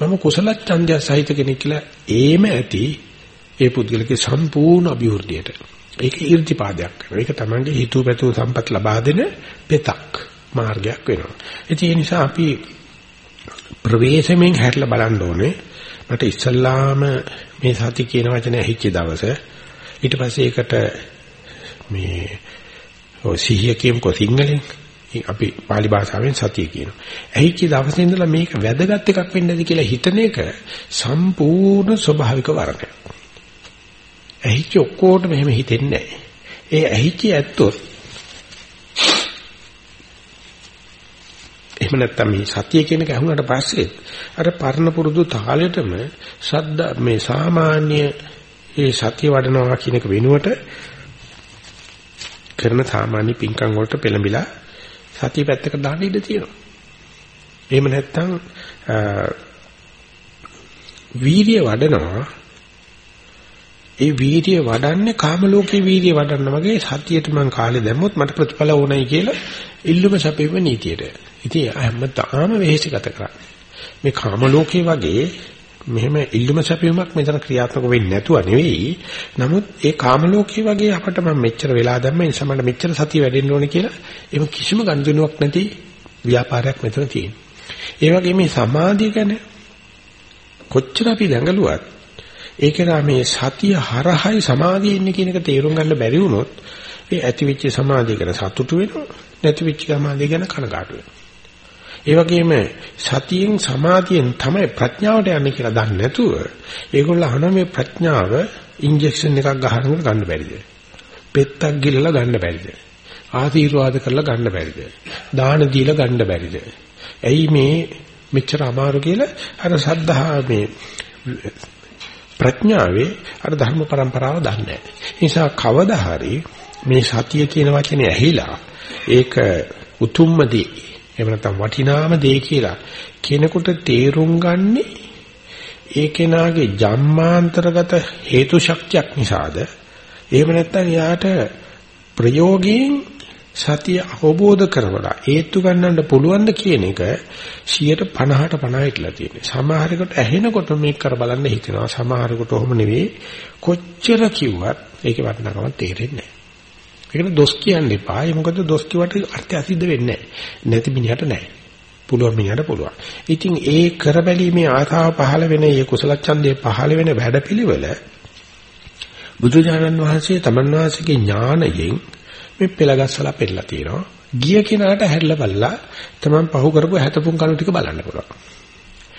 මම කුසල ඡන්දය සහිත කෙනෙක් කියලා ඒම ඇති ඒ පුද්ගලගේ සම්පූර්ණ අභිවෘද්ධියට ඒක ඊර්තිපාදයක් වෙනවා. ඒක තමන්ගේ හිතුව පැතුව සම්පත් ලබා දෙන පෙතක් මාර්ගයක් වෙනවා. ඒ නිසා අපි ප්‍රවේශමෙන් හැරලා බලන්න ඕනේ. මට ඉස්සල්ලාම මේ සති කියන වචනේ ඇහිච්ච දවස ඊට පස්සේ ඒකට මේ ඔය සිහිය කියමුකෝ සිංහලෙන් අපි pāli භාෂාවෙන් සතිය කියනවා. ඇහිච්ච දවසේ ඉඳලා මේක වැදගත් එකක් වෙන්නද කියලා හිතන එක සම්පූර්ණ ස්වභාවික වරණයක්. ඇහිච්ච ඔක්කොට මෙහෙම හිතෙන්නේ නැහැ. ඒ ඇහිච්ච ඇත්තොත් එහෙම නැත්නම් මේ සතිය කියන එක ඇහුනට පස්සේ අර පරණ පුරුදු තාලෙටම සද්ද මේ සාමාන්‍ය ඒ සතිය වඩනවා කියන එක වෙනුවට කරන සාමාන්‍ය පින්කම් වලට පෙළඹිලා සතිය පැත්තකට දාන්න ඉඩ තියෙනවා. එහෙම නැත්නම් වීර්ය වඩනවා ඒ වීර්ය වඩන්නේ කාම ලෝකේ වීර්ය වඩන්න වගේ සතියට මං කාලේ දැම්මොත් මට ප්‍රතිඵල ඕනයි කියලා ඉල්ලුම සැපෙව නීතියට. ඉතින් හැමදාම වෙහෙස ගත කරන්නේ. මේ කාම ලෝකේ වගේ මෙහෙම ඉල්ලුම සැපීමක් මෙතන ක්‍රියාත්මක වෙන්නේ නැතුව නෙවෙයි. නමුත් ඒ කාම ලෝකයේ වගේ අපිට මම මෙච්චර වෙලා දැම්ම නිසා මට මෙච්චර සතිය වැඩෙන්න ඕනේ කියලා එහෙම කිසිම ගනුදෙනුවක් නැති ව්‍යාපාරයක් මෙතන තියෙනවා. ඒ වගේ මේ සමාධිය ගැන කොච්චර අපි දැඟලුවත් ඒකලා මේ සතිය හරහයි සමාධිය ඉන්නේ කියන එක තේරුම් ගන්න බැරි වුණොත් ඒ ඇතිවෙච්ච සමාධිය ගැන සතුටු වෙනවා නැතිවෙච්ච සමාධිය ගැන කනගාටු වෙනවා. ඒ වගේම සතියෙන් සමාධියෙන් තමයි ප්‍රඥාවට යන්නේ කියලා දන්නේ නැතුව ඒගොල්ලෝ අහන මේ ප්‍රඥාව ඉන්ජෙක්ෂන් එකක් ගහනකොට ගන්න බැරිද? පෙත්තක් ගිලලා ගන්න බැරිද? ආශිර්වාද කරලා ගන්න බැරිද? දාන දීලා ගන්න බැරිද? ඇයි මේ මෙච්චර අමාරු කියලා අර සද්ධා මේ ප්‍රඥාවේ අර ධර්ම પરම්පරාව දන්නේ නැහැ. නිසා කවදා හරි මේ සතිය කියන වචනේ ඇහිලා ඒක උතුම්ම දේ එහෙම නැත්නම් වටිනාම දේ කියලා කෙනෙකුට තේරුම් ගන්නේ ඒ කෙනාගේ ජම්මාන්තරගත හේතු ශක්තියක් නිසාද එහෙම නැත්නම් යාට ප්‍රයෝගයෙන් සතිය අවබෝධ කරවලා හේතු ගන්නන්න පුළුවන් ද කියන එක 150ට 50 ඉట్లా තියෙනවා. සමහරකට ඇහෙනකොට මේක කර බලන්න හිතෙනවා. සමහරකට ඔහොම නෙවෙයි. කොච්චර කිව්වත් ඒකේ වටිනාකම තේරෙන්නේ නැහැ. ඒකට දොස් කියන්න එපා. ඒ මොකද දොස් කිව්වට අර්ථය අසිද්ධ වෙන්නේ නැහැ. නැති මිනිහට නැහැ. පුළුවන් මිනිහට පුළුවන්. ඉතින් ඒ කරබැලීමේ ආතාව පහළ වෙන, ඒ කුසල ඡන්දේ පහළ වෙන වැඩපිළිවෙල බුදුජානන් වහන්සේ තමන් වහන්සේගේ ඥාණයෙන් මේ පෙළගස්සලා පෙන්නලා තියෙනවා. ගිය කෙනාට හැරිලා බලලා තමන් පහු කරපු හැතපුම් කණු ටික බලන්න පුළුවන්.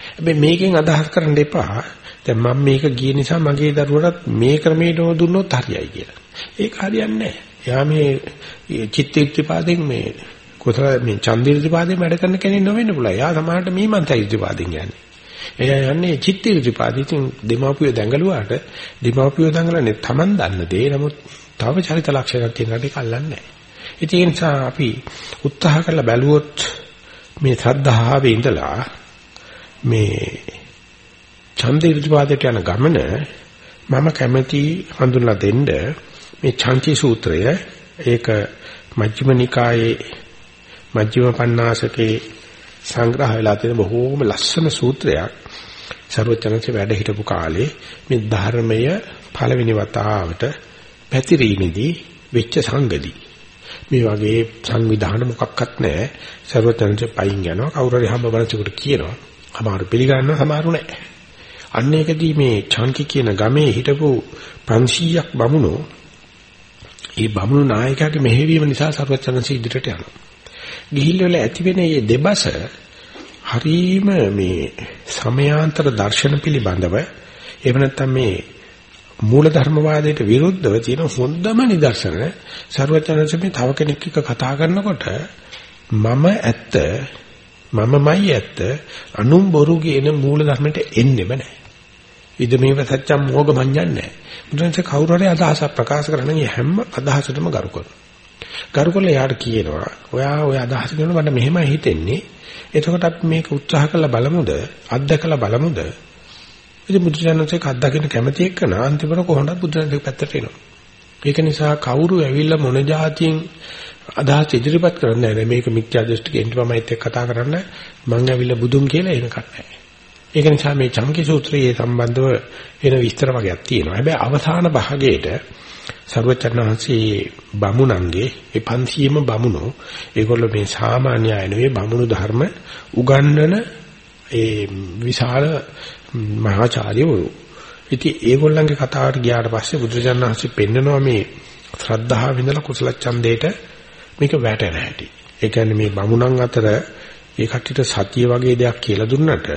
හැබැයි මේකෙන් අදහස් කරන්න එපා. දැන් මම මේක ගිය නිසා මගේ දරුවටත් මේ ක්‍රමයට දුන්නොත් හරියයි කියලා. ඒක හරියන්නේ නැහැ. එයා මේ චිත්ත ඉර්තිපාදෙන් මේ කොතර මේ ඡන්ද ඉර්තිපාදෙන් වැඩ කරන කෙනෙක් නොවෙන්න පුළුවන්. එයා සමහරට මේ මන්ත ඉර්තිපාදෙන් යන්නේ. එයා යන්නේ චිත්ත ඉර්තිපාදෙ. ඉතින් දෙමාපියෝ දැඟලුවාට දෙමාපියෝ දැඟලන්නේ Taman දන්න දේ. නමුත් තව චරිත ලක්ෂණයක් තියෙනවා ඒක අල්ලන්නේ නැහැ. ඒ නිසා අපි උත්සාහ කරලා බැලුවොත් මේ ශ්‍රද්ධාවේ ඉඳලා මේ ඡන්ද ඉර්තිපාදයට යන ගමන මම කැමැති හඳුන්ලා දෙන්න මේ චාන්ති සූත්‍රය ඒක මජ්ක්‍ධිම නිකායේ මජ්ක්‍ධිම පඤ්ඤාසකේ සංග්‍රහ වෙලා තියෙන බොහෝම ලස්සන සූත්‍රයක් ਸਰවචනසේ වැඩ හිටපු කාලේ මේ ධර්මය පළවෙනි වතාවට පැතිරීමේදී වෙච්ච සංගති. මේ වගේ සංවිධාන මොකක්වත් නැහැ. ਸਰවතනජ පයින් යනවා කවුරු හරි හම්බ බලනකොට කියනවා. අමාරු පිළිගන්නවා සමහරු නැහැ. අන්න ඒකදී මේ චාන්කි කියන ගමේ හිටපු 500ක් බමුණෝ ඒ බමුණු නායකයාගේ මෙහෙවීම නිසා සර්වචනසි ඉදිරියට යනවා. ගිහිල් වල ඇති වෙන මේ දෙබස හරීම මේ සමයාන්තර දර්ශන පිළිබඳව එහෙම නැත්නම් මේ මූල ධර්මවාදයට විරුද්ධව තියෙන හොඳම නිදර්ශන සර්වචනසී මේ තව කෙනෙක් එක්ක කතා කරනකොට මම ඇත්ත මමමයි ඇත්ත අනුම් බොරු කියන මූල ධර්මයට එන්නෙම නැහැ. ඉද මේව සත්‍යම් මොග මඤ්ඤන්නේ. බුදුන්සේ කවුරු හරි අදහසක් ප්‍රකාශ කරන හැම අදහසටම ගරු කරනවා. ගරු කරලා යාට කියනවා ඔයා ඔය අදහස කරන මට මෙහෙමයි හිතෙන්නේ. එතකොට අපි මේක උත්සාහ කරලා බලමුද? අත්දකලා බලමුද? ඉතින් බුදුසසුනේ අත්දකින්න කැමති එක්කන අන්තිමට කොහොමද බුදුසසුනේ පැත්තට එනවා. ඒක නිසා කවුරු ඇවිල්ලා මොන જાතියෙන් අදහස් ඉදිරිපත් කරන්නේ නැහැ. මේක මිත්‍යා දෘෂ්ටිකෙන් තමයි එක්ක කතා කරන්න මං ඇවිල්ලා බුදුන් කියලා එහෙම කරන්නේ. ඒක නිසා මේ චම්කි සූත්‍රයේ සම්බන්ධව වෙන විස්තර වගේක් තියෙනවා. හැබැයි අවසාන භාගයේට සර්වචන්හන්සේ බමුණන්ගේ ඒ 500ම බමුණෝ ඒගොල්ලෝ මේ සාමාන්‍ය අය නෙවෙයි බමුණු ධර්ම උගන්වන ඒ විශාල මහාචාර්යවරු. ඉතින් ඒගොල්ලන්ගේ කතාවට ගියාට පස්සේ බුදුරජාණන්සේ පෙන්නනවා මේ ශ්‍රද්ධාව විඳලා කුසල ඡන්දේට මේක වැටෙන හැටි. ඒ කියන්නේ මේ බමුණන් අතර ඒ කට්ටියට සතිය වගේ දෙයක් කියලා දුන්නට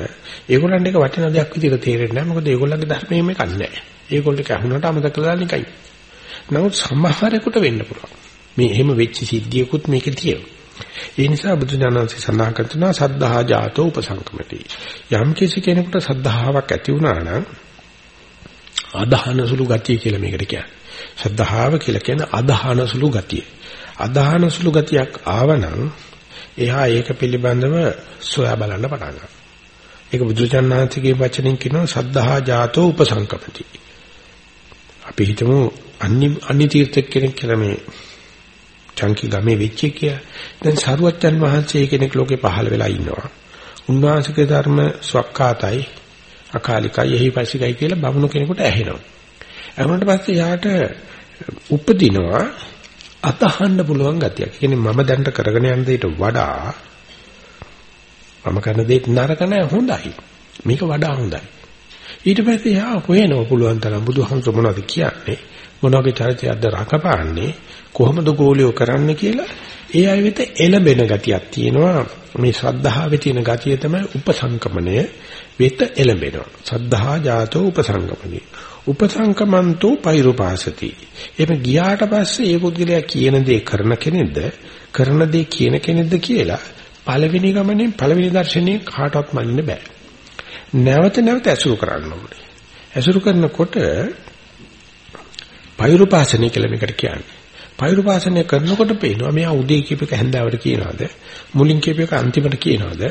ඒගොල්ලන්ට ඒක වටින දෙයක් විදිහට තේරෙන්නේ නැහැ. මොකද ඒගොල්ලන්ගේ ධර්මයේ මේක නැහැ. ඒගොල්ලෝ කහුනට අමතක කළා නිකයි. නමුත් සමහරෙකුට වෙන්න පුළුවන්. මේ එහෙම වෙච්ච සිද්ධියකුත් මේකේ තියෙනවා. ඒ නිසා බුදු දානන්සේ සඳහන් කරනවා සද්ධා ජාතෝ උපසංකමති. යම් කිසි කෙනෙකුට සද්ධාාවක් ඇති වුණා නම් අදහන සුළු ගතිය කියලා මේකට කියන්නේ. සද්ධාව කියලා කියන්නේ අදහන සුළු ගතිය. අදහන සුළු ගතියක් ආවනම් එහා ඒක පිළිබඳව සොයා බලන්න පටන් ගන්නවා. ඒක බුදුචානන්සේගේ වචනෙන් කියනවා සද්ධා ජාතෝ උපසංකපති. අපි හිතමු අනි අනි තීර්ථ කෙනෙක් කියලා මේ චංකි ගමේ වෙච්ච කිය. දැන් සරුවච්චන් වහන්සේ කෙනෙක් ලෝකේ පහළ වෙලා ඉන්නවා. උන්වහන්සේගේ ධර්ම ස්වක්කාතයි අකාලිකයි එහිපසිකයි කියලා බමුණු කෙනෙකුට ඇහෙනවා. ඇහුනට පස්සේ යාට උපදිනවා අතහන්න පුළුවන් ගතියක්. කියන්නේ මම දැන්ට කරගෙන යන දෙයට වඩා මම කරන දෙයට නරක නැහැ හොඳයි. මේක වඩා හොඳයි. ඊට පස්සේ යා හොයනවා පුළුවන් තරම් බුදුහමස මොනවද කියන්නේ? මොනවාගේ චරිතයක්ද රඟපාන්නේ? කොහොමද ගෝලියෝ කරන්නේ කියලා ඒ අය වෙත එළඹෙන ගතියක් තියෙනවා. මේ ශ්‍රද්ධාවේ තියෙන ගතිය තමයි උපසංකමණය වෙත එළඹෙනවා. සද්ධා ජාතෝ උපසංකමණේ. උපසංකමන්තෝ පෛරුපාසති. එමෙ ගියාට පස්සේ ඒ පුද්ගලයා කියන දේ කරන කෙනෙක්ද කරන දේ කියන කෙනෙක්ද කියලා පළවෙනි ගමනේ පළවෙනි දර්ශනයේ කාටවත් මනින්න බෑ. නැවත නැවත ඇසුරු කරන්න ඕනේ. ඇසුරු කරනකොට පෛරුපාසනය කියලා මේකට කියන්නේ. පෛරුපාසනය කරනකොට පේනවා මෙයා උදේ කියප එක හැන්දාවට කියනවාද? මුලින් කියප එක අන්තිමට කියනවාද?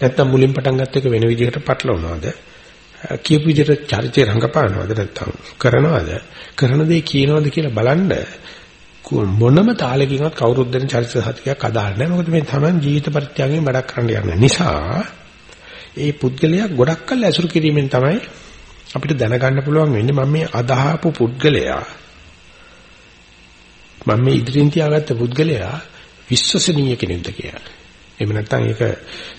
නැත්නම් මුලින් පටන් ගත්ත එක වෙන විදිහකට පටලවනවාද? කියපු විදිහට චරිතය රංගපානවද නැත්නම් කරනවද? කරන දේ කියනවද කියලා බලන්න මොනම තාලකින්වත් කවුරුත් දෙන චරිත සතියක් අදාළ නැහැ. මොකද මේ Taman ජීවිත පරිත්‍යාගයෙන් වැඩක් කරන්න යන නිසා ඒ පුද්ගලයා ගොඩක් කල් ඇසුරු කිරීමෙන් තමයි අපිට දැනගන්න පුළුවන් වෙන්නේ මම මේ අදහපු පුද්ගලයා මම මේ ඉදිරියෙන් තියාගත්ත පුද්ගලයා විශ්වසනීය කෙනෙක්ද කියලා. එහෙම නැත්නම් ඒක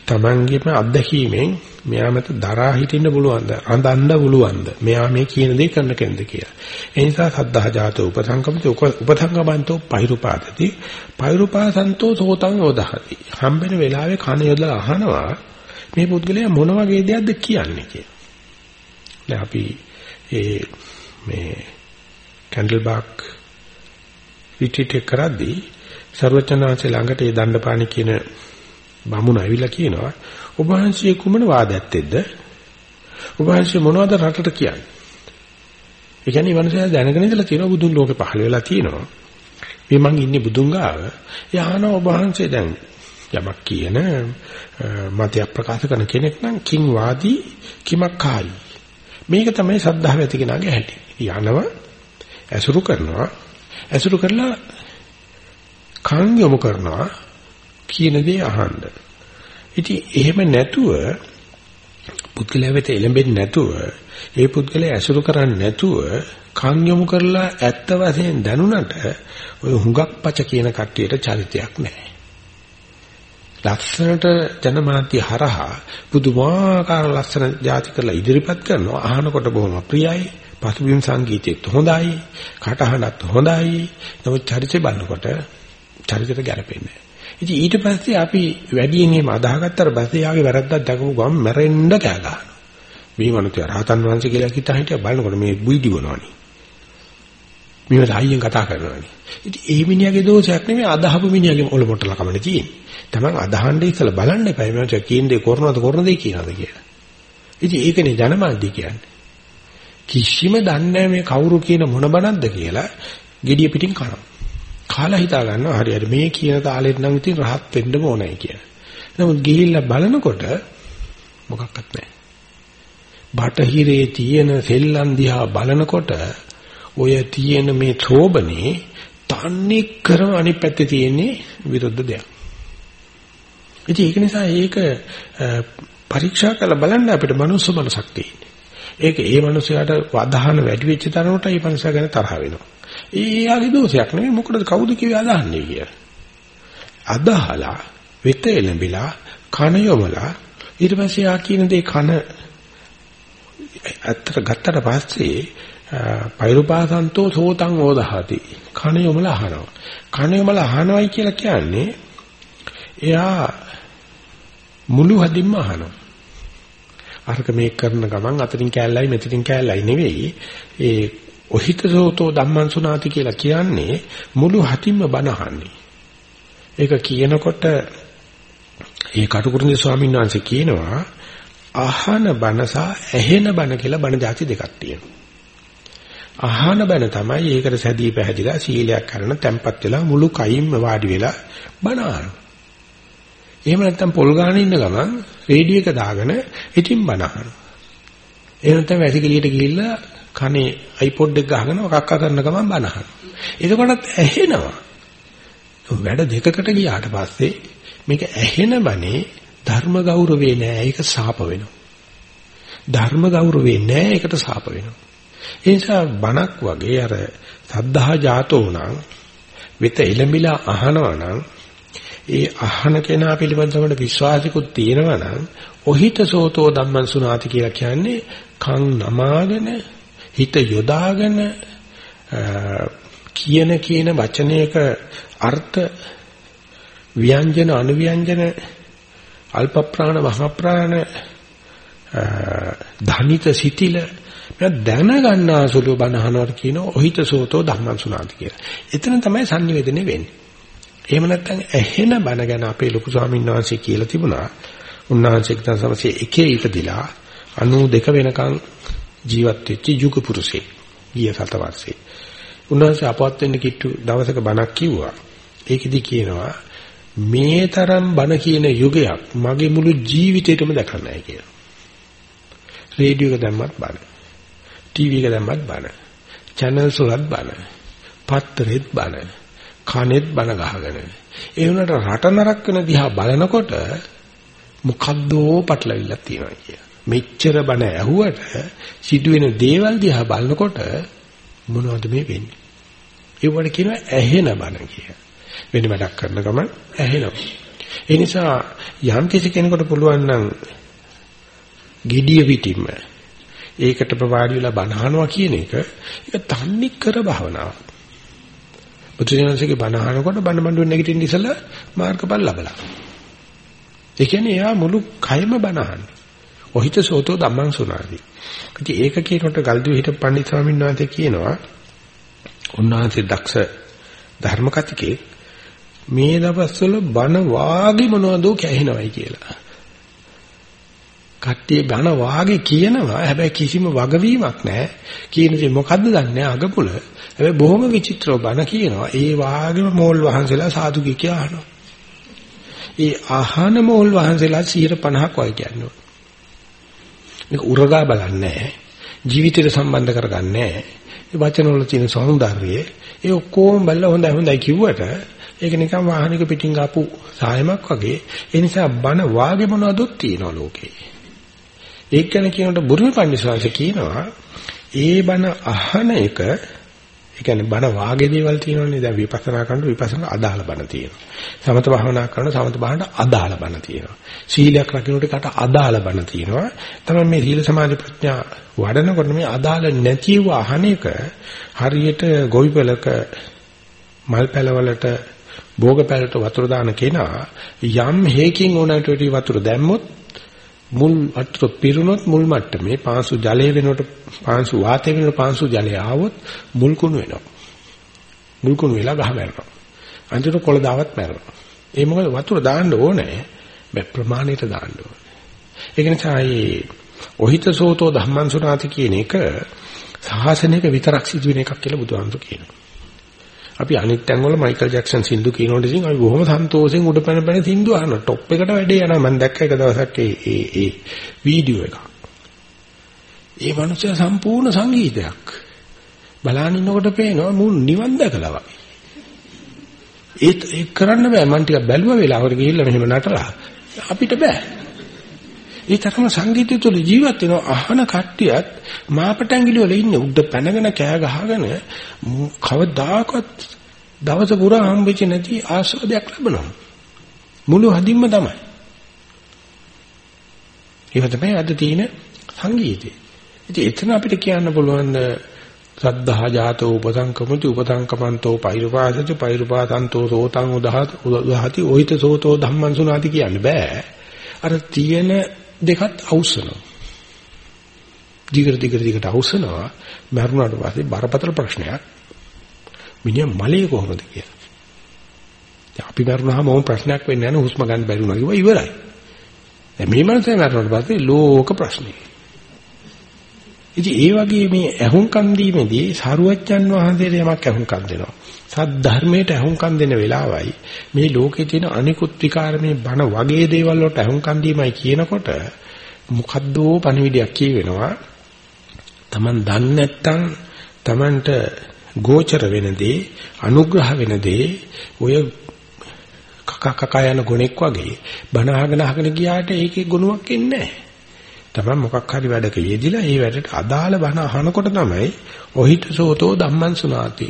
Tamanගේම අත්දැකීමෙන් මෙයා මත දරා හිටින්න පුළුවන්ද? අඳන්න පුළුවන්ද? මෙයා මේ කියන දේ කරන කෙනෙක්ද කියලා. ඒ නිසා සද්ධා ජාතෝ උපසංකමිත උපසංගමන්තෝ පෛරුපාදති. පෛරුපාසන්තෝ සෝතං යෝදහති. හම්බෙන වෙලාවේ කන යොදලා අහනවා මේ පුද්ගලයා මොන වගේ දෙයක්ද කියන්නේ කියලා. දැන් අපි ඒ මේ කැන්ඩල් බාක් රිට්‍රීට් එක කරද්දී ਸਰවචනාංශ ළඟට ඒ දණ්ඩපාණි කියන බමුණ ඇවිල්ලා කියනවා ඔබ වහන්සේ කුමන වාදයක්ද? ඔබ වහන්සේ මොනවද රටට කියන්නේ? ඒ කියන්නේ මනුස්සයා දැනගෙන ඉඳලා තියෙනවා බුදුන් ලෝකේ පහළ වෙලා තියෙනවා. මේ මං ඉන්නේ බුදුන් ගාව. යහන ඔබ වහන්සේ දැන් යමක් කියන මතයක් ප්‍රකාශ කරන කෙනෙක් නම් කිං වාදී කිමක් කායි. මේක තමයි සද්ධාව ඇති කෙනාගේ හැටි. යනව ඇසුරු කරනවා. ඇසුරු කරලා කන් යොමු කරනවා කියන දේ අහන්න. ඉතින් එහෙම නැතුව පුද්ගලයා වෙත එළඹෙන්නේ නැතුව ඒ පුද්ගලයා ඇසුරු කරන්නේ නැතුව කන් යොමු කරලා ඇත්ත වශයෙන් දැනුණට ඔය හුඟක් පච කියන කට්ටියට චරිතයක් නැහැ. ලක්ෂණට ජනමාධ්‍ය හරහා පුදුමාකාර ලස්සන જાති කරලා ඉදිරිපත් කරනවා අහනකොට බොහොම ප්‍රියයි පසුබිම් සංගීතයත් හොඳයි කටහඬත් හොඳයි. නමුත් චරිතය බලනකොට චරිතයට ගැලපෙන්නේ ඉතින් ඊට පස්සේ අපි වැඩියෙන් එහෙම අදාහගත්තට පස්සේ යාගේ වැරද්දක් දකපු ගමන් මැරෙන්න කෑ ගන්නවා. මේ මනුස්සය රහතන් වහන්සේ කියලා කිතා හිටිය. බලනකොට මේ බුයිඩි වනවනේ මේවට අයියෙන් කතා කරනවානේ. ඉතින් ඒ මිනිහාගේ දෝෂයක් නෙමෙයි අදහපු මිනිහාගේ ඔල මොට්ටලකමනේ තියෙන්නේ. Taman අදහන්නේ ඉස්සලා බලන්න එපා. මම කියන්නේ කරනවද කරන දෙයක් කියනවාද කියලා. ඉතින් ඒකනේ ජනමාධ්‍ය කියන්නේ. කිසිම දන්නේ මේ කවුරු කියන මොන බණක්ද කියලා gediya පිටින් කරනවා. කාලා හිතා ගන්නවා හරි හරි මේ කියන තාලෙත් නම් ඉතින් rahat වෙන්න ඕනයි කියලා. නමුත් ගිහිල්ලා බලනකොට මොකක්වත් නැහැ. බටහිරේ තියෙන සෙල්ලම් දිහා බලනකොට ඔය තියෙන මේ ශෝබනේ තන්නේ කරම අනිත් පැත්තේ තියෙන්නේ විරුද්ධ දෙයක්. ඉතින් ඒක නිසා ඒක පරීක්ෂා කරලා බලන්න අපිට මනුස්ස මනසක් තියෙන්නේ. ඒක ඒ මනුස්සයාට අදහන වැඩි වෙච්ච තරමට ඒ මනුස්සයා ගැන තරහ වෙනවා. ඒ යාගේ දෝෂයක් නෙවෙයි මොකටද කවුද කිව්වේ අදහන්නේ කියලා. අදහලා වෙත එළඹිලා කන යොමලා ඊට පස්සේ ආ කියන දේ කන ඇත්තට ගත්තට පස්සේ පෛරුපාසන්තෝ සෝතං ඕදහති කන යොමලා අහනවා. කන යොමලා අහනවයි කියලා කියන්නේ එයා මුළු හදින්ම අහනවා. අරක මේක කරන ගමන් අතරින් කෑල්ලයි මෙතනින් කෑල්ලයි නෙවෙයි ඒ ඔහිතසෝතෝ ධම්මං සුනාති කියලා කියන්නේ මුළු හතින්ම බණ අහන්නේ. ඒක කියනකොට ඒ කටුකුරුන්ගේ ස්වාමීන් වහන්සේ කියනවා අහන බණ සහ ඇහෙන බණ කියලා බණ જાති දෙකක් තියෙනවා. අහන බණ තමයි ඒකට සැදී පැහැදිලා සීලයක් කරන තැම්පත් වෙලා මුළු කයින්ම වාඩි වෙලා බණ අහනවා. එහෙම නැත්නම් පොල් ගාන ඉන්න ගමන් රේඩියෝ එක දාගෙන ඉතින් බනහන. එහෙම නැත්නම් වැසිකිළියට ගිහිල්ලා කනේ iPod එක ගහගෙන කක්ක කරන ගමන් බනහන. එතකොටත් ඇහෙනවා. වැඩ දෙකකට ගියාට පස්සේ මේක ඇහෙන බනේ ධර්ම ගෞරවේ නෑ ඒක සාප වෙනවා. ධර්ම ගෞරවේ නෑ ඒකට සාප වෙනවා. ඒ නිසා බණක් වගේ අර සද්ධා ජාතෝ නම් විත එළඹිලා අහනවා නම් ඒ අහන කෙනා පිළිබඳව විශ්වාසිකුත් තියෙනවා නම් ඔහිත සෝතෝ ධම්මං සුනාති කියලා කියන්නේ කන් නමාගෙන හිත යොදාගෙන කියන කියන වචනයක අර්ථ ව්‍යංජන අනුව්‍යංජන අල්ප ප්‍රාණ මහ ප්‍රාණ ධනිත සිතිල දැන ගන්නා සුළු බණ අහනවට කියන ඔහිත සෝතෝ ධම්මං සුනාති කියලා. එතන තමයි sannivedane වෙන්නේ. එහෙම නැත්නම් ඇහෙන බණ ගැන අපේ ලොකු ස්වාමීන් වහන්සේ කියලා තිබුණා. උන්වහන්සේ 1901 ඉපදිලා 92 වෙනකන් ජීවත් වෙච්ච යුග පුරුෂයෙක්. ගිය සත වර්ෂේ. උන්වහන්සේ අපවත් වෙන්න කිට්ටු දවසක බණක් කිව්වා. ඒකෙදි කියනවා මේ තරම් බණ කියන යුගයක් මගේ මුළු ජීවිතේටම දැකලා නැහැ කියලා. රේඩියෝ එක දැම්මත් බණ. ටීවී එක දැම්මත් බණ. channels වලත් බණ. පත්තරෙත් බණ. කනෙත් බණ ගහගෙන. ඒ වුණාට රට නරක වෙන දිහා බලනකොට මොකද්දෝ පටලවිල්ලක් තියෙනවා කිය. මෙච්චර බණ ඇහුවට සිදුවෙන දේවල් දිහා බලනකොට මොනවද මේ වෙන්නේ? ඒවට කියනවා ඇහෙන බණ කියලා. වෙන වැඩක් කරන ගමන් ඇහෙනවා. ඒ නිසා යම් කිසි කෙනෙකුට පුළුවන් නම් gediya pitimma ඒකට ප්‍රවාඩි වෙලා බණහනවා කියන එක ඒක තන්නේ කර භාවනාවක්. බුදුසෙනසේගේ බණහනකොට බණ මඬුවේ නැගිටින්න ඉස්සලා මාර්ගඵල ලැබලා. ඒ කියන්නේ එයා මුළු කයම බණහන්නේ. ඔහිත සෝතෝ ධම්මං සුනාදී. ඉතින් ඒක කියනකොට ගල්දුවේ හිටපු පණ්ඩිත ස්වාමීන් වහන්සේ කියනවා උන්වහන්සේ දක්ෂ ධර්ම කතිකේ මේ දවස්වල බණ වාගේ මොනවදෝ කැහෙනවයි කියලා. කට්ටිය බණ වාගේ කියනවා හැබැයි කිසිම වගවීමක් නැහැ. කියන දේ මොකද්ද දන්නේ අගපුල. හැබැයි බොහොම විචිත්‍රව බණ කියනවා. ඒ වාගේම මෝල් වහන්සේලා සාදු කිය අහනවා. ඒ අහන මෝල් වහන්සේලා 150ක් වගේ කියනවා. මේක උරගා බලන්නේ ජීවිතයට සම්බන්ධ කරගන්නේ ඒ වචන වල තියෙන సౌందර්යය ඒ ඔක්කොම බැලලා හොඳයි හොඳයි කිව්වට ඒක නිකන් වාහනික පිටින් ආපු සායමක් වගේ ඒ නිසා බන වාගේ මොනවදොත් තියෙනවා ලෝකේ ඒක ගැන කියනකොට බුරුමි පඬිස්සවාංශ කියනවා ඒ බන අහන එක ඒ කියන්නේ බණ වාගේ දේවල් තියෙනවනේ දැන් විපස්සනා කරනකොට විපස්සනා අදාළ බණ තියෙනවා. සමත භාවනා කරනකොට සමත භාවනාවට අදාළ බණ තියෙනවා. සීලයක් රකින්නකොට කට අදාළ බණ තියෙනවා. තමයි මේ සීල සමාධි ප්‍රඥා වඩනකොට මේ අදාළ නැතිව අහන එක හරියට ගොවිපලක මල් පැලවලට භෝග පැලට වතුර දාන කෙනා යම් හේකින් ඕනට වතුර දැම්මොත් මුල් වතුර පිරුණොත් මුල් මට්ටමේ පාංශු ජලය වෙනකොට පාංශු වාතය වෙනකොට පාංශු ජලය ආවොත් මුල් කුණු වෙනවා. මුල් කුණු වෙලා ගහ මැරෙනවා. අන්තිමට කොළ දාවත් මැරෙනවා. ඒ මොකද වතුර දාන්න ඕනේ. බෑ ප්‍රමාණයට දාන්න ඕනේ. ඒක නිසා මේ ඔහිත සෝතෝ ධම්මං සුනාති කියන එක සාසනික විතරක් සිදුවෙන එකක් කියලා බුදුහාමුදුරු කියනවා. අපි අනිත් තැන්වල මයිකල් ජැක්සන් සින්දු කියනකොට ඉතින් අපි බොහොම සන්තෝෂෙන් උඩ පැන පැන සින්දු අහනවා. টොප් එකට වැඩේ යනවා. මම දැක්ක එක දවසක් ඒ ඒ ඒ වීඩියෝ එකක්. ඒ මනුස්සයා සම්පූර්ණ සංගීතයක්. බලාගෙන ඉන්නකොට පේනවා මුන් නිවන් දැකලා වගේ. ඒත් ඒක කරන්න බෑ. මම ටිකක් බැලුවා වෙලාවකට ගිහිල්ලා මෙහෙම නටලා. අපිට බෑ. ඒ තරම සංගීතය තුළ ජීවත් වෙන අහන කට්ටියත් මාපට ඇඟිලි වල ඉන්නේ උඩ පැනගෙන කෑ ගහගෙන කවදාකවත් දවස පුරා හම්බෙච්ච නැති ආස්වාදයක් ලැබෙනවා මුළු හදින්ම තමයි ඒක තමයි අද තියෙන සංගීතය ඉතින් එතන අපිට කියන්න පුළුවන් සද්ධා ජාතෝ උපසංකමති උපසංකමන්තෝ පෛරුපාසති පෛරුපාසන්තෝ සෝතං උදහත උදහති ඔහිත සෝතෝ ධම්මං සුනාති කියන්න බෑ අර තියෙන දෙකත් අවුස්සනවා. දිගට දිගට දිගට අවුස්සනවා මරුණාට පස්සේ බරපතල ප්‍රශ්නයක් මිනිහා මලේ කොහොමද කියලා. දැන් අපි මරුණාම ඕම ප්‍රශ්නයක් වෙන්නේ නැහැ හුස්ම ගන්න බැරි වුණා කිව්වා ඉවරයි. දැන් මේ මනසේ මරුණාට පස්සේ ලෝක ප්‍රශ්නේ. ඉතින් ඒ වගේ මේ ඇහුම්කන් දීමේදී සාරුවච්චන් වහන්සේට යමක් ඇහුම්කන් දෙනවා. සද්ධර්මයට ඇහුම්කන් දෙන වෙලාවයි මේ ලෝකේ තියෙන අනිකුත් විකාර මේ බණ වගේ දේවල් වලට ඇහුම්කන් දීමයි කියනකොට මොකද්දෝ පණිවිඩයක් කියවෙනවා Taman දන්නේ නැත්තම් Tamanට ගෝචර වෙන දේ අනුග්‍රහ වෙන දේ ඔය කක කක යන ගුණෙක් වගේ බණ අහගෙන අහගෙන ගියාට ඒකේ ගුණයක් එන්නේ නැහැ තමයි මොකක් හරි වැඩක යෙදිලා ඒ වැඩට අදාළ බණ අහනකොට තමයි ඔහිත සෝතෝ ධම්මං සුනාති.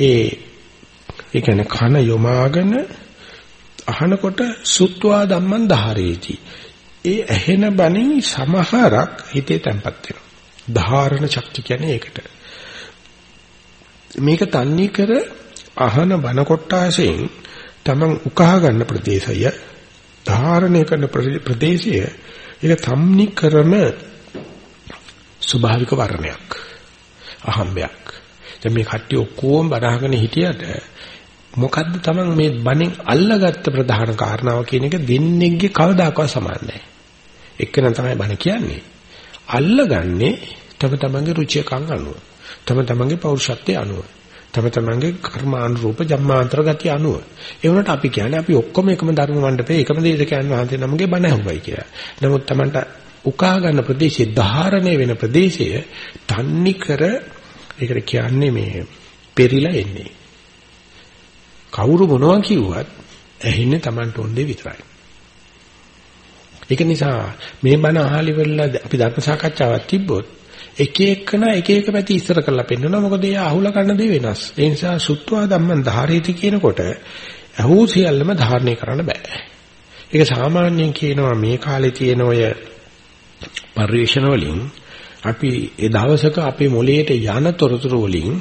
ඒ ඒ කියන්නේ කන යොමාගෙන අහනකොට සුත්වා ධම්මං ධාරේති. ඒ ඇහෙන බණින් සමහරක් හිතේ තැම්පත් වෙනවා. ධාරණ ශක්තිය කියන්නේ ඒකට. මේක තන්නේ කර අහන බණ කොටාසෙන් තමන් උකහා ගන්න ප්‍රදේශය ධාරණය කරන ප්‍රදේශය ඒක තම්නි කරම ස්වභාවික වර්ණයක් අහම්බයක් දැන් මේ කට්ටිය ඔක්කොම බනහගෙන හිටියට මොකද්ද තමන් මේ බණෙන් අල්ලගත්ත ප්‍රධාන කාරණාව කියන එක දෙන්නේගේ කවදාකවත් සමාන නැහැ. එක්කන තමයි බණ කියන්නේ. අල්ලගන්නේ තම තමන්ගේ රුචියකම් අනුව තම තමන්ගේ පෞරුෂත්වයේ අනුව තම තමන්ගේ කර්මානුරූප ජම්මාන්තර ගතිය අනුව. ඒ වුණාට අපි කියන්නේ අපි ඔක්කොම එකම ධර්ම මණ්ඩපේ එකම දේශකයන් වහන්සේ නමගේ බණ අහුවයි කියලා. නමුත් තමන්ට උකා ගන්න ප්‍රදේශයේ ධාරණය වෙන ප්‍රදේශය තන්නි කර ඒකට කියන්නේ මේ පෙරිලා එන්නේ. කවුරු මොනවා කිව්වත් ඇහෙන්නේ තමන්ට ඕනේ විතරයි. ඒක නිසා මේ බණ අහලි වෙලා අපි ධර්ම සාකච්ඡාවක් තිබ්බොත් එක එකන එක එක පැති ඉස්සර කරලා පෙන්නනවා මොකද එයා අහුලා ගන්න දේ වෙනස් ඒ නිසා සුත්වා ධම්මං ධාරේති කියනකොට අහූ සියල්ලම ධාරණය කරන්න බෑ ඒක සාමාන්‍යයෙන් කියනවා මේ කාලේ තියෙන ඔය පරිශ්‍රණ වලින් අපි ඒ දවසක අපේ මොළයට යන තොරතුරු වලින්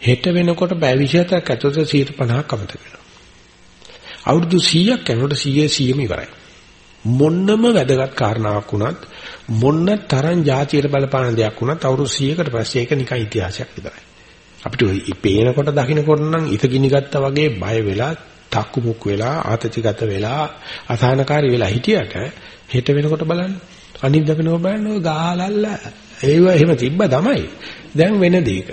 හෙට වෙනකොට පැය 27ක් ඇතුළත 150ක් අමතක වෙනවා. අවුරුදු 100ක් යනකොට 100 100ම ඉවරයි. මොන්නම වැදගත් කාරණාවක් වුණත් මොන්න තරම් જાතියට බලපාන දෙයක් වුණත් අවුරුදු 100කට පස්සේ ඒක නිකන් ඉතිහාසයක් විතරයි. අපිට මේ පේනකොට දකින්නකොට නම් ඉතගිනි ගත්තා වගේ බය වෙලා, තක්කු මුක් වෙලා, ආතතිගත වෙලා, අසහනකාරී වෙලා හිටියට හෙට වෙනකොට බලන්න අනිද්දා වෙනකොට බලන්න ඔය ගාලල්ල ඒව එහෙම තිබ්බ තමයි. දැන් වෙන දෙයක.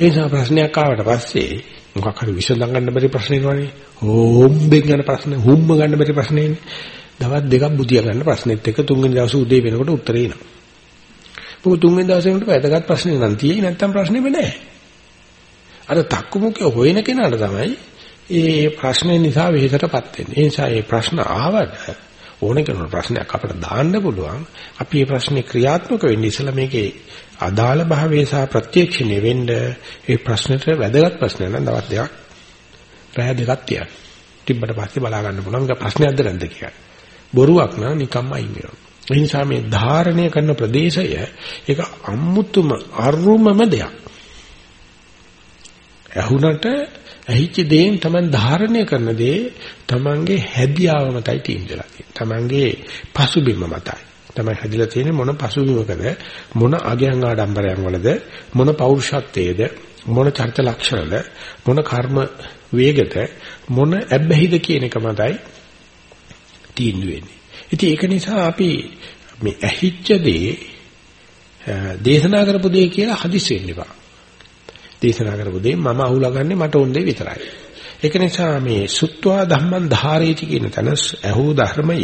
ඒ නිසා ප්‍රශ්නයක් ආවට පස්සේ මොකක් හරි විසඳ ගන්න බැරි ප්‍රශ්න එනවනේ. හොම්බෙන් යන ප්‍රශ්න, හුම්ම ගන්න බැරි ප්‍රශ්න එන්නේ. දවස් දෙකක් බුදියා ගන්න ප්‍රශ්නෙත් එක්ක තුන්වෙනි දවසේ උදේ වෙනකොට උත්තරේ එනවා. මොකද තුන්වෙනි දවසේ වෙනකොට වැදගත් ප්‍රශ්නේ නම් තියෙයි නැත්තම් ප්‍රශ්නේම නැහැ. අර තක්කුමුකේ හොයන කෙනාට තමයි ඒ ප්‍රශ්නේ නිසා වෙහෙසටපත් වෙන්නේ. ඒ නිසා මේ ප්‍රශ්න ආවද ඕන කෙනෙකුට ප්‍රශ්නයක් අපිට දාන්න පුළුවන්. අපි මේ ප්‍රශ්නේ ක්‍රියාත්මක වෙන්නේ ඉස්සලා මේකේ අදාළ භාවයේ සහ ප්‍රත්‍යක්ෂණය වෙන්න ඒ ප්‍රශ්නෙට වැදගත් ප්‍රශ්න නම් දවස් දෙකක් රැය දෙකක් තියන්න. තිබ්බට පස්සේ බලා ගන්න පුළුවන් මේක ප්‍රශ්නයක්ද නැද්ද කියලා. බොරුවක් නම් නිකම්ම අයින් වෙනවා. ඒ නිසා මේ ධාරණය කරන ප්‍රදේශය ඒක අමුතුම අරුමම දෙයක්. ඇහුනට ඇහිච්ච දේෙන් Taman ධාරණය කරන දේ Tamanගේ හැදියාව මතයි තීන්දුවලා තියෙන්නේ. Tamanගේ පසුබිම මතයි. තමයි හැදිලා තියෙන්නේ මොන පසුබිමකද මොන අගයන් ආඩම්බරයන් වලද මොන පෞරුෂත්වයේද මොන චරිත ලක්ෂණද මොන කර්ම වේගද මොන ඇබ්බැහිද කියන එක මතයි තීන්දුව වෙන්නේ. ඉතින් ඒක නිසා අපි මේ ඇහිච්ච දේ දේශනා කරපු දේ කියලා හදිස්සි වෙන්න එපා. දේශනා කරපු දේ මම අහුලාගන්නේ මට ඕන දේ විතරයි. ඒක නිසා මේ සුත්වා ධම්මං ධාරේති කියන තැන ඇහූ ධර්මය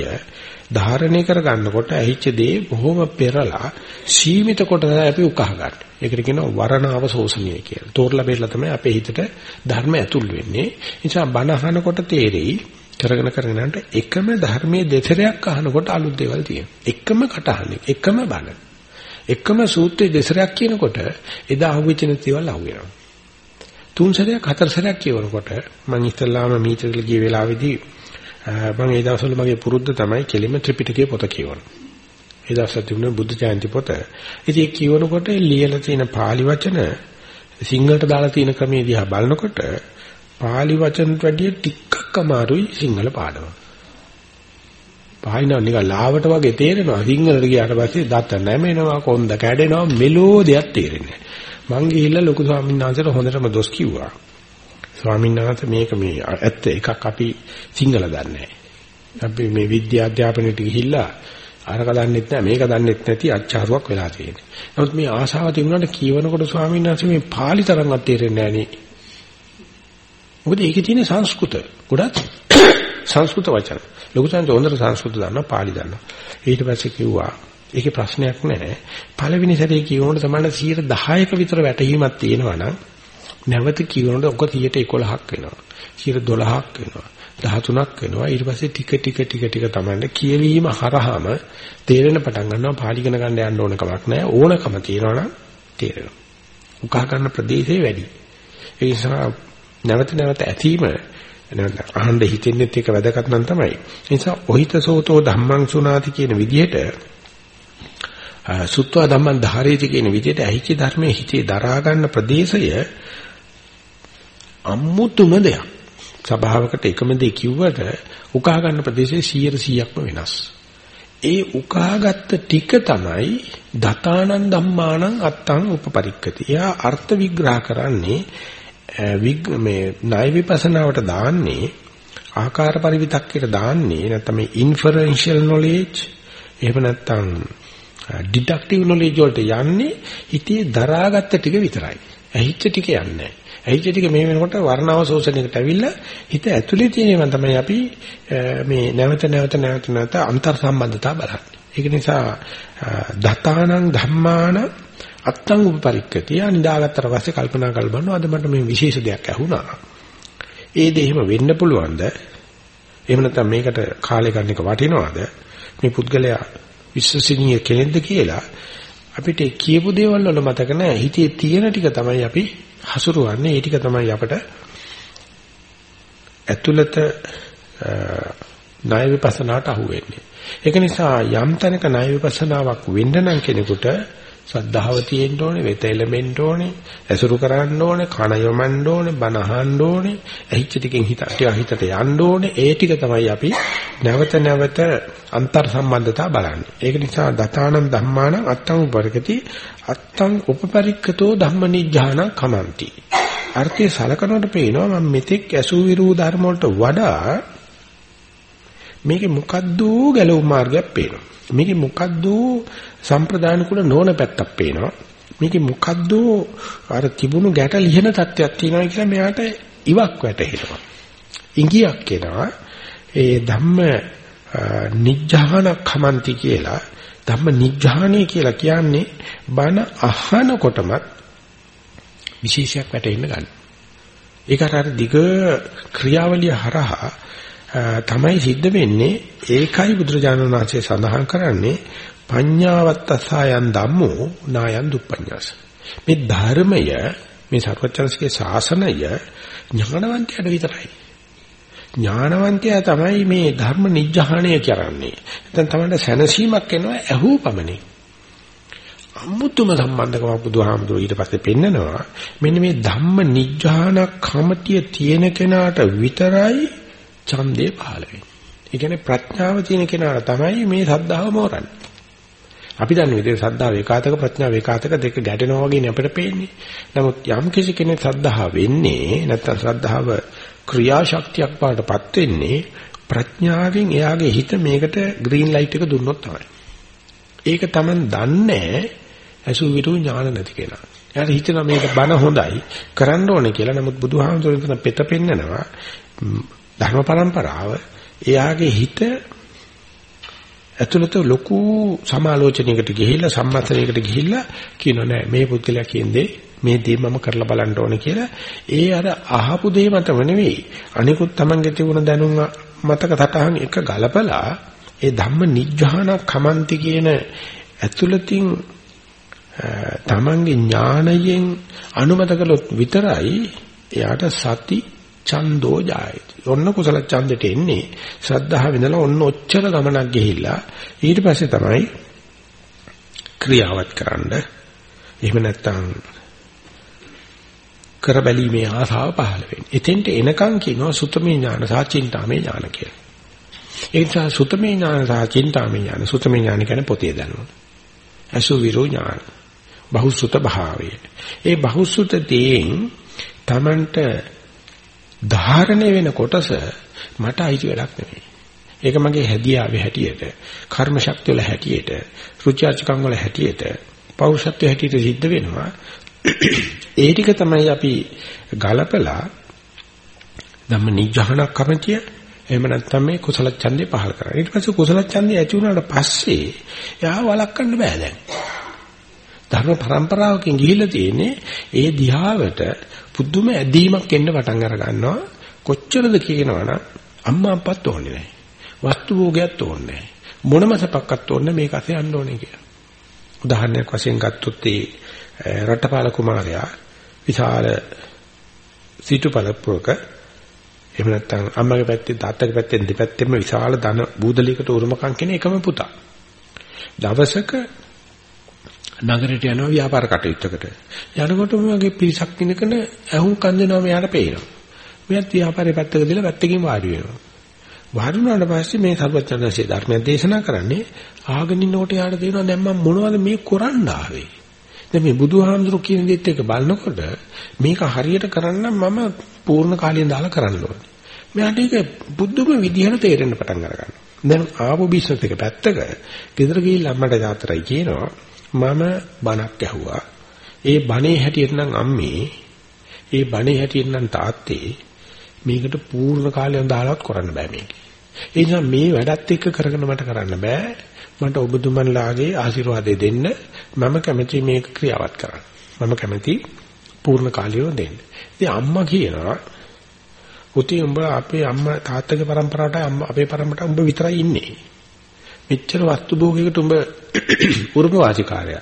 ධාරණය කර ගන්නකොට ඇහිච්ච දේ බොහොම පෙරලා සීමිත කොට අපි උකහා ගන්න. ඒකට කියනවා වරණාව ශෝෂණය කියලා. තෝරලා බෙරලා තමයි අපේ හිතට ධර්ම ඇතුල් වෙන්නේ. ඒ නිසා බණ අහනකොට තේරෙයි කරගෙන කරගෙන යනට එකම ධර්මයේ දෙතරයක් අහනකොට අලුත් දේවල් තියෙනවා. එකම කටහඬ, එකම බණ. එකම සූත්‍රයේ දෙසරයක් කියනකොට එදා අහුවෙච්ච දේවල් අහුවෙනවා. තුන් සැරයක් හතර සැරයක් කියවනකොට මම ඉස්සල්ලාම මීටරල ගිය වෙලාවේදී මම ඒ දවස්වල මගේ පුරුද්ද තමයි කෙලිම ත්‍රිපිටකයේ පොත කියවන. ඒ දවස්වල තිබුණ බුද්ධ ජයන්ති පොත. ඉතින් ඒ කියවනකොට ලියලා තියෙන pāli වචන සිංහලට දාලා තියෙන ක්‍රමයේ දිහා බලනකොට pāli වචනට වැඩිය ටිකක් අමාරුයි සිංහල පාඩම. පාහිනව නිකන් ලාවට වගේ තේරෙනවා. සිංහලට ගියාට පස්සේ දත නැමෙනවා, කොන්ද කැඩෙනවා, මෙලෝ දෙයක් තේරෙන්නේ නැහැ. මං ගිහිල්ලා ලොකු ස්වාමීන් වහන්සේට හොඳටම දොස් කිව්වා. ස්වාමීන් වහන්සේ මේක මේ ඇත්ත එකක් අපි සිංහල දන්නේ අපි මේ විද්‍යා අධ්‍යාපනයට ගිහිල්ලා අරක දන්නෙත් නැහැ මේක දන්නෙත් නැති අච්චාරුවක් වෙලා තියෙන්නේ. නමුත් මේ ආශාව තිබුණාට කියවනකොට ස්වාමීන් වහන්සේ මේ පාලි තරම්වත් තේරෙන්නේ නැහැ නේ. මොකද ඒකේ තියෙන සංස්කෘත ගොඩක් සංස්කෘත වචන. ලොකු සංජ හොඳට සංස්කෘත දන්නවා පාලි දන්නවා. ඊට පස්සේ කිව්වා ඒකේ ප්‍රශ්නයක් නැහැ. පළවෙනි සැරේ කියවනකොට තමයි 10ක විතර වැටහීමක් තියෙනවා නම් නැවත කියනකොට ඔක 111ක් වෙනවා. 12ක් වෙනවා. 13ක් වෙනවා. ඊට පස්සේ ටික ටික ටික ටික තමයි කියවීම හරහාම තේරෙන පටන් ගන්නවා. පාලි ඉගෙන ගන්න යන්න ඕන කමක් නැහැ. ඕනකම තියනවා නම් තේරෙනවා. උකහා ගන්න ප්‍රදේශේ වැඩි. ඒ නිසා නැවත නැවත ඇතීම නැවත අහන්න හිතෙන්නෙත් එක වැදගත් නම් තමයි. ඒ නිසා ඔහිතසෝතෝ ධම්මං සුනාති කියන විදිහට සුත්වා ධම්මං ධාරේති කියන විදිහට ඇහිච්ච ධර්මයේ හිතේ දරා ගන්න ප්‍රදේශය අමුතුම දෙයක්. සභාවකට එකම දේ කිව්වට උකහා ගන්න ප්‍රදේශයේ 100%ක්ම වෙනස්. ඒ උකාගත්ත ටික තමයි දතානන් ධම්මානං අත්තං උපපරික්කති. එයා අර්ථ විග්‍රහ කරන්නේ මේ ණය විපස්සනාවට දාන්නේ ආකාර පරිවිතක්කයට දාන්නේ නැත්නම් මේ ඉන්ෆරෙන්ෂල් නොලෙජ් එහෙම නැත්නම් ඩිඩක්ටිව් නොලෙජ් වලට යන්නේ හිතේ දරාගත්ත ටික විතරයි. ඇහිච්ච ටික යන්නේ නැහැ. ඇහිච්ච ටික මේ වෙනකොට වර්ණාව ශෝෂණයකට ඇවිල්ලා හිත ඇතුලේ තියෙනවා තමයි අපි මේ නැවත නැවත නැවත නැවත අන්තර් සම්බන්ධතාව බලන්නේ. ඒක නිසා දතානං ධම්මාන අත්තං උපපරික්කතිය නිදාගත්තට පස්සේ කල්පනා කරලා බලනවා අද මට මේ විශේෂ දෙයක් ඇහුණා. ඒ දේ එහෙම වෙන්න පුළුවන්ද? එහෙම නැත්නම් මේකට කාලය ගන්න එක වටිනවද? මේ පුද්ගලයා විශ්වසනීය කෙනෙක්ද කියලා අපිට කියපු දේවල් වල මතක නැහැ. හිතේ තියෙන ටික තමයි අපි හසුරුවන්නේ. ඒ ටික තමයි අපට ඇතුළත ණය විපස්සනාට අහු වෙන්නේ. ඒක නිසා යම් තැනක ණය විපස්සනාවක් වෙන්න නම් කෙනෙකුට සද්ධාව තියෙන්න ඕනේ, වෙත එලෙමෙන්න ඕනේ, ඇසුරු කරන්න ඕනේ, කන යොමන්න ඕනේ, බන අහන්න ඕනේ, ඇහිච්ච ටිකෙන් හිත හිතට යන්න ඕනේ. ඒ ටික තමයි අපි නැවත නැවත අන්තර් සම්බන්ධතා බලන්නේ. ඒක නිසා දතානං ධම්මානං අත්තං උපරිකති අත්තං උපපරික්කතෝ ධම්මනිජ්ජාන කමන්ති. අර්ථය සලකනකොට පේනවා මම මෙතෙක් ඇසු විරු ධර්ම වලට වඩා මේකේ මොකද්ද ගැලවුම් මාර්ගයක් පේනවා. මේකේ මොකද්ද සම්ප්‍රදාන කුල නොවන පැත්තක් පේනවා. මේකේ මොකද්ද අර තිබුණු ගැට ලිහන තත්ත්වයක් තියෙනවා කියලා මෙයාට ඉවක් වැටහෙනවා. ඉංගියක් එනවා. ඒ ධම්ම නිජ්ජාන කමන්ති කියලා ධම්ම නිජ්ජානේ කියලා කියන්නේ බණ අහනකොටමත් විශේෂයක් වැටෙන්න ගන්න. ඒකට අර දිග ක්‍රියාවලිය හරහා තමයි සිද්ධ වෙන්නේ ඒකයි බුදුරජාණන් වහන්සේ සඳහන් කරන්නේ පඤ්ඤාවත්තසයන් ධම්මෝ නායන් දුප්පඤ්ඤාස. මේ ධර්මය මේ සර්වචන්සේගේ ශාසනය ඥානවන්තයාට විතරයි. ඥානවන්තයා තමයි මේ ධර්ම නිජ්ජහණය කරන්නේ. නැත්නම් තමයි සැනසීමක් එනවා ඇහූ පමණින්. අමුතුම සම්බන්ධකමක් බුදුහාමුදුරුවෝ ඊට පස්සේ පෙන්නනවා මෙන්න මේ ධම්ම නිජ්ජාන කමතිය තියෙන කෙනාට විතරයි ඡන්දේ පහළ වෙන්නේ. ඒ කියන්නේ ප්‍රඥාව තියෙන කෙනාට තමයි මේ සද්ධාව මෝරන්නේ. අපි දන්නේ විදිහට සද්ධාව ඒකාතක ප්‍රඥාව ඒකාතක දෙක ගැටෙනවා වගේ නේ අපිට පේන්නේ. නමුත් යම් කිසි කෙනෙක් සද්ධාව වෙන්නේ නැත්නම් ශ්‍රද්ධාව ක්‍රියාශක්තියක් පාටපත් වෙන්නේ ප්‍රඥාවෙන් එයාගේ හිත මේකට ග්‍රීන් ලයිට් එක දුන්නොත් තමයි. ඒක Taman දන්නේ ඇසු විරු ඥාන නැති කෙනා. එයාට හිතෙනවා මේක බන හොඳයි කරන්න ඕනේ කියලා. නමුත් බුදුහාමුදුරෙන් පෙත පෙන්නනවා ධර්ම પરම්පරාව එයාගේ හිත ඇතුළත ලොකු සමාලෝචනයකට ගිහිල්ලා සම්මතනයකට ගිහිල්ලා කියනවා නෑ මේ පුද්ගලයා කියන්නේ මේ දේ මම කරලා බලන්න ඕනේ කියලා. ඒ අර අහපු දේ මතම නෙවෙයි. අනිකුත් Tamange තිබුණ දැනුම මතක තටහන් එක ගලපලා ඒ ධම්ම නිජ්ජාන කමන්ති කියන ඇතුළතින් Tamange ඥාණයෙන් අනුමත කළොත් විතරයි එයාට සති ඡන්தோ ජායති. ඔන්න කුසල ඡන්දෙට එන්නේ ශ්‍රද්ධාව විඳලා ඔන්න ඔච්චර ගමනක් ගිහිල්ලා ඊට පස්සේ තමයි ක්‍රියාවත් කරන්න. එහෙම නැත්නම් කර බැලීමේ ආසාව පහළ වෙන්නේ. එතෙන්ට එනකන් කියනවා සුතමේ ඥාන සහ චින්තාමේ ඥාන කියලා. ඒ නිසා සුතමේ ඥාන සහ චින්තාමේ ඥාන සුතමේ ඥාන කියන්නේ පොතේ දැනුම. අසු විරෝ ඥාන. බහුසුත භාවය. ඒ බහුසුත දේෙන් Tamanට ධාරණය වෙන කොටස මට අයිති වැඩක් නෙමෙයි. ඒක මගේ හැදියාවේ හැටියට, කර්ම ශක්තිය වල හැටියට, රුචර්චකම් වල හැටියට, පෞරුෂත්වයේ හැටියට සිද්ධ වෙනවා. ඒ ටික තමයි අපි ගලපලා ධම්ම නිජහනක් කමතිය එහෙම නැත්නම් මේ කුසල ඡන්දේ පහල කරා. ඊට පස්සේ කුසල ඡන්දේ ඇති වුණාට පස්සේ එයා වළක්වන්න බෑ දැන්. ධර්ම પરම්පරාවකින් ගිහිල්ලා තියෙන්නේ ඒ දිහාවට පුදුම ඇදීමක් එන්න පටන් අර ගන්නවා කොච්චරද කියනවනම් අම්මා අප්පත් ඕනේ නැහැ. වස්තු භෝගයක් ඕනේ නැහැ. මොනම සපක්වත් ඕනේ මේක අසේ යන්න ඕනේ කියලා. උදාහරණයක් වශයෙන් ගත්තොත් ඒ රටපාල කුමාරයා විශාල සීතුපලප්පුවක එහෙම නැත්නම් අම්මගේ පැත්තේ තාත්තගේ පැත්තෙන් දෙපැත්තෙම විශාල ධන බූදලයකට උරුමකම් කෙන එකම පුතා. දවසක නගරයට යනවා ව්‍යාපාර කටයුත්තකට. යනකොට මගේ පිරිසක් ඉන්නකන ඇහුම් කන් දෙනවා මෙයාට පේනවා. මෙයාත් ව්‍යාපාරේ පැත්තක දාලා පැත්තකින් වාඩි වෙනවා. වාඩි වුණාට පස්සේ මේ සර්වඥාන්සේ ධර්මය දේශනා කරන්නේ ආගෙන ඉන්නකොට යාට තේරෙනවා දැන් මම මොනවද මේ කරන්න ආවේ. දැන් මේ බුදුහාමුදුරු කියන දෙත් එක බලනකොට මේක හරියට කරන්න මම පූර්ණ කාලයෙන් දාලා කරන්න ඕනේ. මෙයාට ඒක බුද්ධම විදිහට තේරෙන්න පටන් ගන්නවා. දැන් ආපු බිස්නස් එක පැත්තක ගෙදර ගිහිල්ලා අම්මට තාත්තටයි කියනවා මම බණක් ඇහුවා. ඒ බණේ හැටියට නම් අම්මේ, ඒ බණේ හැටියට නම් තාත්තේ මේකට පූර්ණ කාලය දාලවත් කරන්න බෑ මේක. ඒ නිසා මේ වැඩත් එක්ක කරගෙන මට කරන්න බෑ. මට ඔබතුමන්ලාගේ ආශිර්වාදය දෙන්න මම කැමැති මේක ක්‍රියාවත් කරන්න. මම කැමැති පූර්ණ කාලයව දෙන්න. ඉතින් අම්මා කියනවා උති උඹ අපේ අම්මා තාත්තගේ પરම්පරාවට අපේ પરම්පරාවට උඹ විතරයි ඉන්නේ. මෙච්චර වස්තු භෝගයකට උඹ උරුම වාසිකාරය.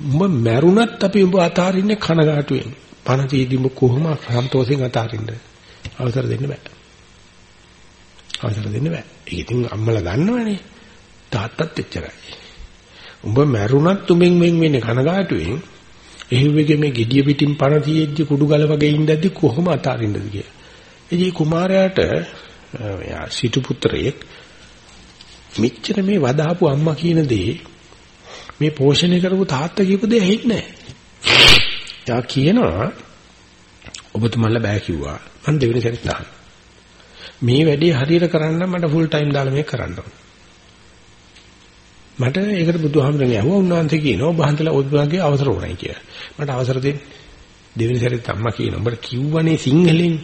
උඹ මැරුණත් අපි උඹ අතාරින්නේ කනගාටුවෙන්. පණ තීදි උඹ කොහොම සන්තෝෂෙන් අතාරින්නද? අවසර දෙන්න බෑ. අවසර දෙන්න බෑ. ඒක ඉතින් අම්මලා දන්නවනේ. තාත්තත් එච්චරයි. උඹ මැරුණත් උඹෙන් වෙන් වෙන්නේ කනගාටුවෙන්. එහෙව්වෙගේ මේ gediya pitin පණ තියෙද්දි කුඩු ගල වගේ ඉඳද්දි කොහොම අතාරින්නද කියලා. ඉතින් කුමාරයාට යා සිටු පුත්‍රයෙක් මෙච්චර මේ වදාපු අම්මා කියන දේ මේ පෝෂණය කරපු තාත්තා කියපු දේ ඇහින්නේ නැහැ. යා කියනවා ඔබතුමන්ලා බෑ කිව්වා. මම දෙවෙනි සැරේත් අහනවා. මේ වැඩේ හරියට කරන්න මට ෆුල් ටයිම් දාලා මේක කරන්න ඕන. මට ඒකට බුදුහාමරනේ ඇහුවා උන්වහන්සේ කියනවා ඔබ හන්දලා ඔබගේ අවසර උනායි කියලා. මට අවසර දෙන්න. දෙවෙනි සැරේත් අම්මා කියනවා උඹට කිව්වනේ සිංහලෙන්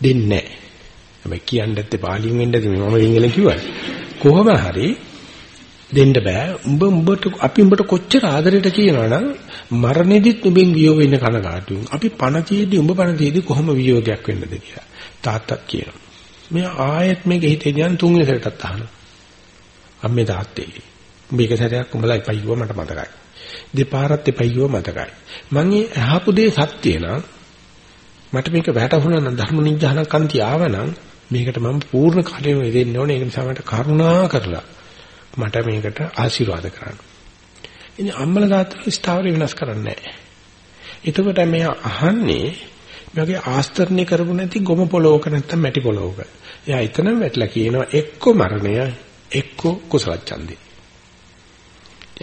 දෙන්නේ නැහැ. හැබැයි කියන්න ඇත්තේ පාලියෙන් වෙන්නද මේ මම සිංහලෙන් කිව්වා. කොහොම හරි දෙන්න බෑ. උඹ උඹට අපි උඹට කොච්චර ආදරයට කියනවනම් මරණෙදිත් උඹෙන් වියෝ වෙන්න කනගාටුයි. අපි පණ තියේදී උඹ පණ තියේදී කොහොම වියෝගයක් වෙන්නද කියලා. තාත්තත් කියනවා. මේ ආයෙත් මේක හිතේ ගියන් තුන්වෙනි සැරේටත් අහනවා. අම්මේ තාත්තේ. මේක සැරයක් උඹලා එපයිව මට මතකයි. දෙපාරක් එපයිව මතකයි. මං ඒ අහපු දේ සත්‍ය නම් මට මේක වැටහුණා නම් ධර්ම නිජහන කන්ති ආවනම් මේකට මම පූර්ණ කාලෙම දෙන්න ඕනේ. ඒක නිසා මට කරුණා කරලා මට මේකට ආශිර්වාද කරන්න. ඉතින් අම්මලා තාත්තලා ස්ථාවරය වෙනස් කරන්නේ නැහැ. එතකොට මෙයා අහන්නේ මගේ ආස්තරණය කරපු නැති ගොම පොලෝක නැත්තම් මැටි පොලෝක. එයා එතනම වැටලා කියනවා එක්ක මරණය එක්ක කුසල ඡන්දේ.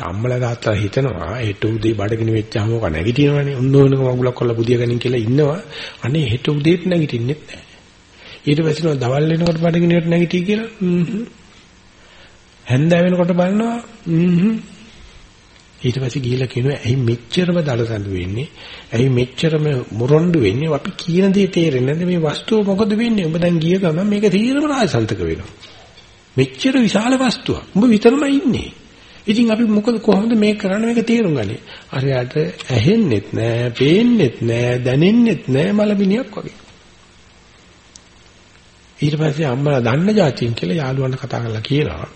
අම්මලා තාත්තලා හිතනවා හෙට උදේ බඩගිනි වෙච්චාම ඔක නැගිටිනවනේ. උන්නෝනක මගුලක් කොල්ල බුදිය ගනින් කියලා ඉන්නවා. අනේ හෙට උදේට නැගිටින්නෙත් නැහැ. ඊට පස්සේ නෝ දවල් වෙනකොට බඩගිනියට නැගිටී කියලා. හ්ම්. හැන්දෑ වෙනකොට බලනවා. හ්ම්. ඊට පස්සේ ගිහිල්ලා කියනවා ඇයි මෙච්චරම දලසඳු වෙන්නේ? ඇයි මෙච්චරම මොරොන්ඩු වෙන්නේ? අපි කියන දේ තේරෙන්නේ නැද්ද මේ වස්තුව මොකද වෙන්නේ? ඔබ දැන් ගිය ගමන් මේක තීරම රාජසන්තක වෙනවා. මෙච්චර විශාල වස්තුවක්. ඔබ විතරමයි ඉන්නේ. ඉතින් අපි මොකද කොහොමද මේක කරන්නේ මේක තේරුම් ගන්නේ? අරයට ඇහෙන්නෙත් නෑ, පේන්නෙත් නෑ, දැනෙන්නෙත් නෑ මලබිනියක් වගේ. ඊට පස්සේ අම්මලා දන්න જાතියින් කියලා යාළුවන්ට කතා කරලා කියනවා.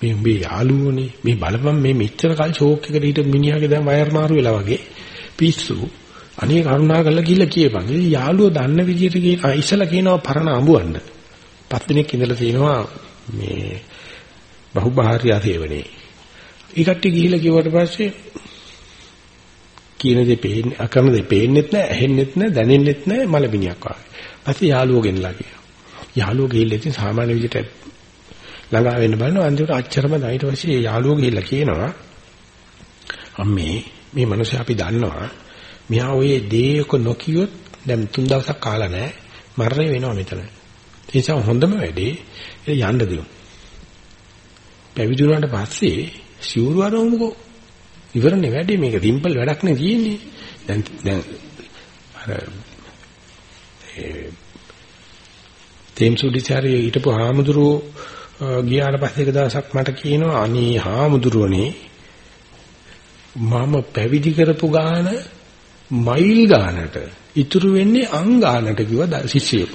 මේ උඹේ යාළුවෝනේ මේ බලපන් මේ මෙච්චර කල් ෂෝක් එකට හිට මිනිහාගේ දැන් වයර් මාරු වෙලා වගේ පිස්සු අනේ කරුණා කරලා ගිහිල්ලා කියපන්. ඉතින් යාළුවෝ දන්න විදිහට කියන ඉස්සලා කියනවා පරණ අඹවන්න. පස් දිනක් ඉඳලා තියෙනවා මේ බහුභාර්යා සේවනේ. ඊකට ගිහිල්ලා කිව්වට පස්සේ කියන දේ පේන්නේ අකරන දේ පේන්නෙත් නැහැ, ඇහෙන්නෙත් නැහැ, දැනෙන්නෙත් නැහැ මලබිනියක් වගේ. පස්සේ යාළුවෝ ගෙනලා කියනවා. යාළුවෝ ගිහිල්ලා ඉතින් සාමාන්‍ය විදිහට ළඟා වෙන්න බලනවා. අන්තිමට අච්චරම ඊට පස්සේ යාළුවෝ ගිහිල්ලා කියනවා අම්මේ මේ මිනිස්සු අපි දන්නවා. මෙහා ඔය දේක නොකියොත් දැන් තුන් දවසක් කාලා නැහැ. මරණය වෙනවා මෙතන. ඒ නිසා හොඳම වැඩේ යන්න දෙමු පැවිදි වුණාට පස්සේ සිවුරු අරමුකෝ ඉවරනේ වැඩේ. මේක සිම්පල් වැඩක් නේ තියෙන්නේ. දැන් දැන් අර ඒ තේම්සුඩිචාරිය ඊටපු හාමුදුරුවෝ ගියාට පස්සේ එක දවසක් මට කියනවා අනේ හාමුදුරුවනේ මම පැවිදි කරපු ගාන මයිල් ගානට ඉතුරු වෙන්නේ අං ගානට කිව්වා ශිෂ්‍යයෝ.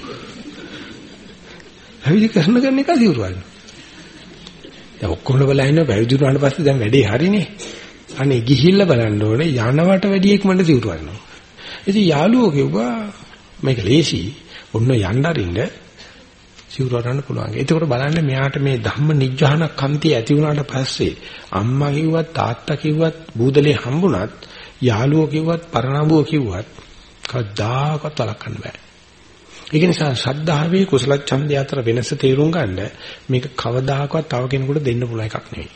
පැවිදි කරන කරන එක සිවුරු වරිනවා. දැන් ඔක්කොම බලලා ඉන්න පැවිදි වුණාට පස්සේ දැන් වැඩේ හරිනේ. අනේ ගිහිල්ලා බලන්න ඕනේ යනවට වැඩි ඉක්මනට සිවුරු වරිනවා. ඉතින් යාළුවෝ කිව්වා මේක ලේසි. ඔන්න යන්න අරින්න සිවුරු වරන්න පුළුවන්. එතකොට බලන්න මෙයාට මේ ධම්ම නිජ්ජාන කන්තිය ඇති වුණාට පස්සේ අම්මා කිව්වත් තාත්තා කිව්වත් බූදලේ හම්බුණත් යාළුවෝ කිව්වත් පරණඹුව කිව්වත් කවදාකවත් වළක්වන්න බෑ. ඒක නිසා ශ්‍රද්ධාවේ කුසල ඡන්දය අතර වෙනස තේරුම් ගන්න මේක කවදාකවත් තව කෙනෙකුට දෙන්න පුළුවන් එකක් නෙවෙයි.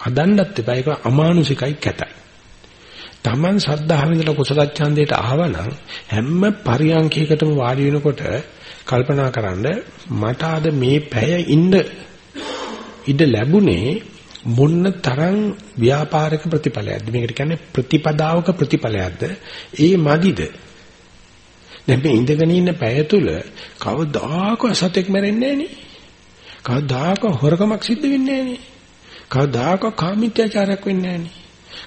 හදන්නත් එපා ඒක අමානුෂිකයි කැතයි. Taman ශ්‍රද්ධාවෙන් ඉඳලා කුසල ඡන්දයට ආවනම් හැම පරියන්කයකටම වාඩි වෙනකොට කල්පනා කරන්න මට අද මේ පැය ඉන්න ඉඩ ලැබුණේ මොන්න තරම් ව්‍යාපාරික ප්‍රතිඵලයක්ද? මේකට කියන්නේ ප්‍රතිපදාවක ප්‍රතිඵලයක්ද? ඒ මදිද? දැන් මේ ඉඳගෙන ඉන්න පැය තුල කවදාකවත් සතෙක් මැරෙන්නේ නැහැ නේ කවදාකවත් හොරකමක් සිද්ධ වෙන්නේ නැහැ නේ කවදාකවත් කාමීත්‍යාචාරයක් වෙන්නේ නැහැ නේ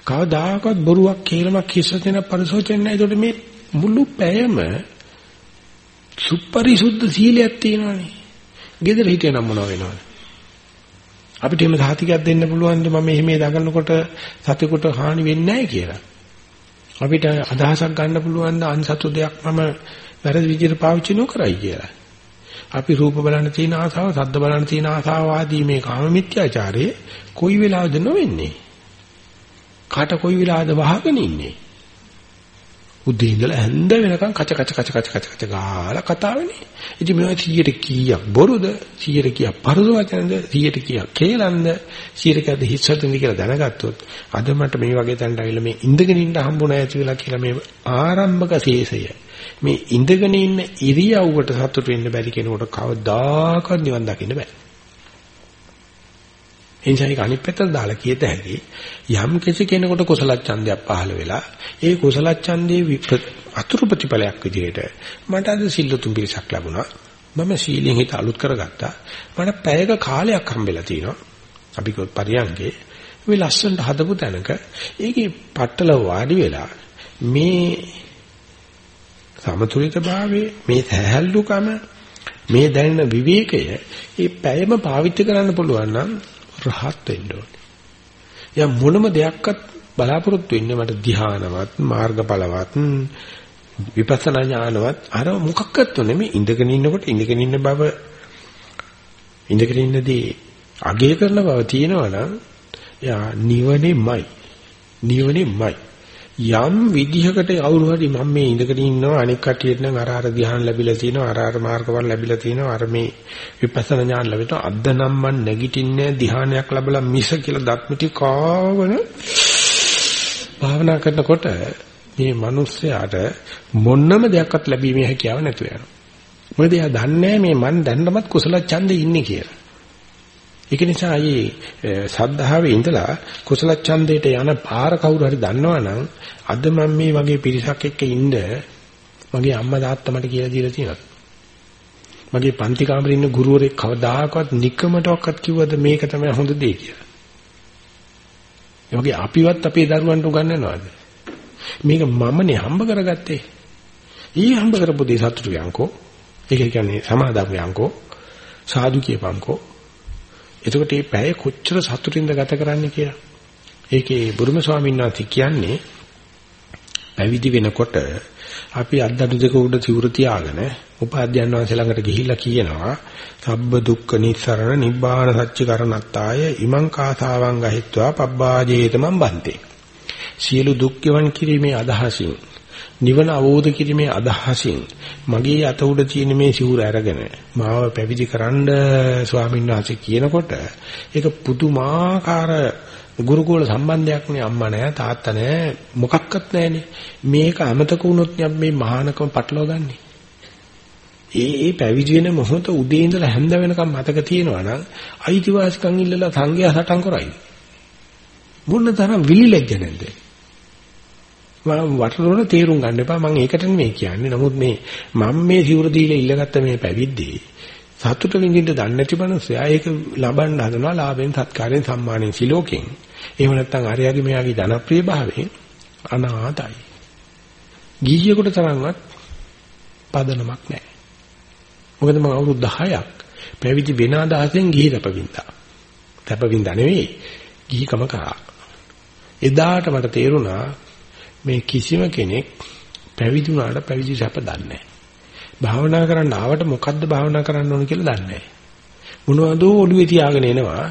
කවදාකවත් බොරුවක් කේලමක් හිස්සතෙන පරිසෝචන නැහැ. ඒකට මේ මුළු පැයම සුපරිසුද්ධ සීලයක් තියෙනවානේ. gedara හිටියනම් මොනව වෙනවද? අපිට එහෙම සාතිකයක් දෙන්න පුළුවන්ද මම එහෙම දඟලනකොට සතෙකුට හානි වෙන්නේ නැහැ කියලා. අපිට අදහසක් ගන්න පුළුවන් ද අන්සතු දෙයක් මම වැරදි විදිහට පාවිච්චි නොකරයි කියලා. අපි රූප බලන්න තියෙන ආසාව, සද්ද බලන්න තියෙන ආසාව ආදී මේ කාම මිත්‍යාචාරයේ කොයි වෙලාවද නොවෙන්නේ? කාට කොයි වෙලාවද වහගෙන ඉන්නේ? උදේ ඉඳලා හැන්ද වෙනකන් කච කච කච කච කච කච ගාලා කතාවනේ. ඉතින් මේවා 100ට කීයක් බොරුද? 100ට කීයක් පරද වචනද? 100ට කීයක් කේලම්ද? 100ට කීයද හිස්සතුන්ද කියලා දැනගත්තොත් අද මට මේ වගේ තැනට ඇවිල්ලා මේ ඉඳගෙන ඉන්න හම්බුනේ ඇති වෙලා කියලා මේ ආරම්භක ශේෂය. මේ ඉඳගෙන ඉන්න ඉරියව්වට සතුටු වෙන්න බැරි කෙනෙකුට කවදාකවත් නිවන් දකින්න බෑ. එනිසා ඒක අනිත් පැත්තට දාලා කියත හැකි යම් කිසි කෙනෙකුට කුසල ඡන්දයක් පහළ වෙලා ඒ කුසල ඡන්දේ අතුරු ප්‍රතිඵලයක් විදිහට මට අද සිල්ලුතුන් පිරිසක් ලැබුණා. මම සීලෙන් හිත අලුත් කරගත්තා. මට පැයක කාලයක් හම්බෙලා තිනවා. අපි කිව්වොත් පරියන්ගේ මේ ලස්සනට හදපු තැනක ඒකේ පట్టල වාඩි වෙලා මේ සමතුලිත භාවයේ මේ සහැල්ලුකම මේ දැනෙන විවේකය මේ පැයම පාවිච්චි කරන්න පුළුවන් නම් රහත් වෙන්න ඕනේ. යා මොනම දෙයක්වත් බලාපොරොත්තු වෙන්නේ මට ධ්‍යානවත් මාර්ගඵලවත් විපස්සනා ඥානවත් අර මොකක්වත් නෙමෙයි. ඉඳගෙන ඉන්නකොට ඉඳගෙන ඉන්න බව ඉඳගෙන ඉන්නදී අගය කරන බව තියෙනවනම් යා නිවනේමයි. නිවනේමයි. යම් විදිහකට කවුරු හරි මම මේ ඉඳගෙන ඉන්නවා අනෙක් කටියට නම් අර අර ධ්‍යාන ලැබිලා තියෙනවා අර අර මාර්ගවල ලැබිලා තියෙනවා අර මේ විපස්සනා ඥාන ලැබෙනවා. අද නම් මම නැගිටින්නේ ධ්‍යානයක් ලැබලා මිස කියලා දත්මිටි කාවන භාවනා කරනකොට මේ මිනිස්යාට මොන්නම දෙයක්වත් ලැබීමේ හැකියාව නැතුව යනවා. මොකද එයා දන්නේ මේ මන් දැන්නමත් කුසල ඡන්දේ ඉන්නේ කියලා. ඒක නිසා අයේ සද්ධාවේ ඉඳලා කුසල ඡන්දයට යන පාර කවුරු හරි දන්නවනම් අද මම මේ වගේ පිරිසක් එක්ක ඉන්න මගේ අම්මා තාත්තා මට කියලා දීලා තියෙනවා. මගේ පන්ති කාමරේ ඉන්න ගුරුවරයෙක් කවදාකවත් නිකමටවත් කිව්වද මේක තමයි හොඳ දේ කියලා. ඒ වගේ අපිවත් අපේ දරුවන්ට උගන්වනවාද? මේක මමනේ හම්බ කරගත්තේ. ඊ හම්බ කරපු දේ සතුටු යන්කෝ. ඒක කියන්නේ සමාදම් යන්කෝ. සාදු කියපන්කෝ. එතකොට මේ පැය කොච්චර සතුටින්ද ගත කරන්නේ කියලා. ඒකේ බුරුම ස්වාමීන් වහන්සේ කියන්නේ පැවිදි වෙනකොට අපි අද්දඩු දෙක උඩ සිවුර තියාගෙන උපාධ්‍යයන් වහන්සේ ළඟට ගිහිල්ලා කියනවා සබ්බ දුක්ඛ නිස්සරණ නිබ්බාන සච්ච කරණත්තාය ඉමං කාසාවං ගහිත්වා පබ්බාජේතමන් බන්තේ සියලු දුක් ගෙවන් කිරීමේ අදහසින් නිවන අවබෝධ කිරීමේ අදහසින් මගේ අත උඩ තියෙන මේ සිවුර අරගෙන මාව පැවිදි කරන්න ස්වාමීන් වහන්සේ කියනකොට ඒක පුදුමාකාර ගුරුකෝල සම්බන්ධයක් නේ අම්මා නෑ තාත්තා නෑ මොකක්වත් නෑනේ. මේක අමතක වුණොත් මේ මහානකම පටලවා ගන්නෙ. ඒ ඒ පැවිදි වෙන මොහොත උදේ ඉඳලා හැන්ද වෙනකම් මතක තියෙනවා නම් අයිතිවාසිකම් ඉල්ලලා සංඝයා සටන් කරයි. මොන තරම් විලිලැජ්ජ නැද්ද? මම වටරොන තේරුම් ගන්න එපා. මම ඒකට නෙමෙයි කියන්නේ. නමුත් මේ මම මේ සිවුර දීලා ඉල්ලගත්ත මේ පැවිද්දේ සතුට විඳින්න දන්නේ නැති මනුස්සයා ඒක ලබන්න හදනවා ලාභෙන් සත්කාරයෙන් සම්මානෙන් සිලෝකෙන්. එහෙම නැත්නම් අරයාගේ මෙයාගේ ජනප්‍රිය භාවයෙන් අනාතයි. ගිහියෙකුට තරම්වත් පදනමක් නැහැ. මොකද මම අවුරුදු 10ක් පැවිදි වෙන අදහසෙන් ගිහි තපවින්දා. තපවින්දා නෙවෙයි ගිහිකම කරා. එදාට මට තේරුණා මේ කිසිම කෙනෙක් පැවිදි වුණාට පැවිදි සැප දන්නේ නැහැ. භාවනා කරන්න ආවට මොකද්ද භාවනා කරන්න ඕන කියලා දන්නේ නැහැ. මොනවද ඔළුවේ තියාගෙන එනවා.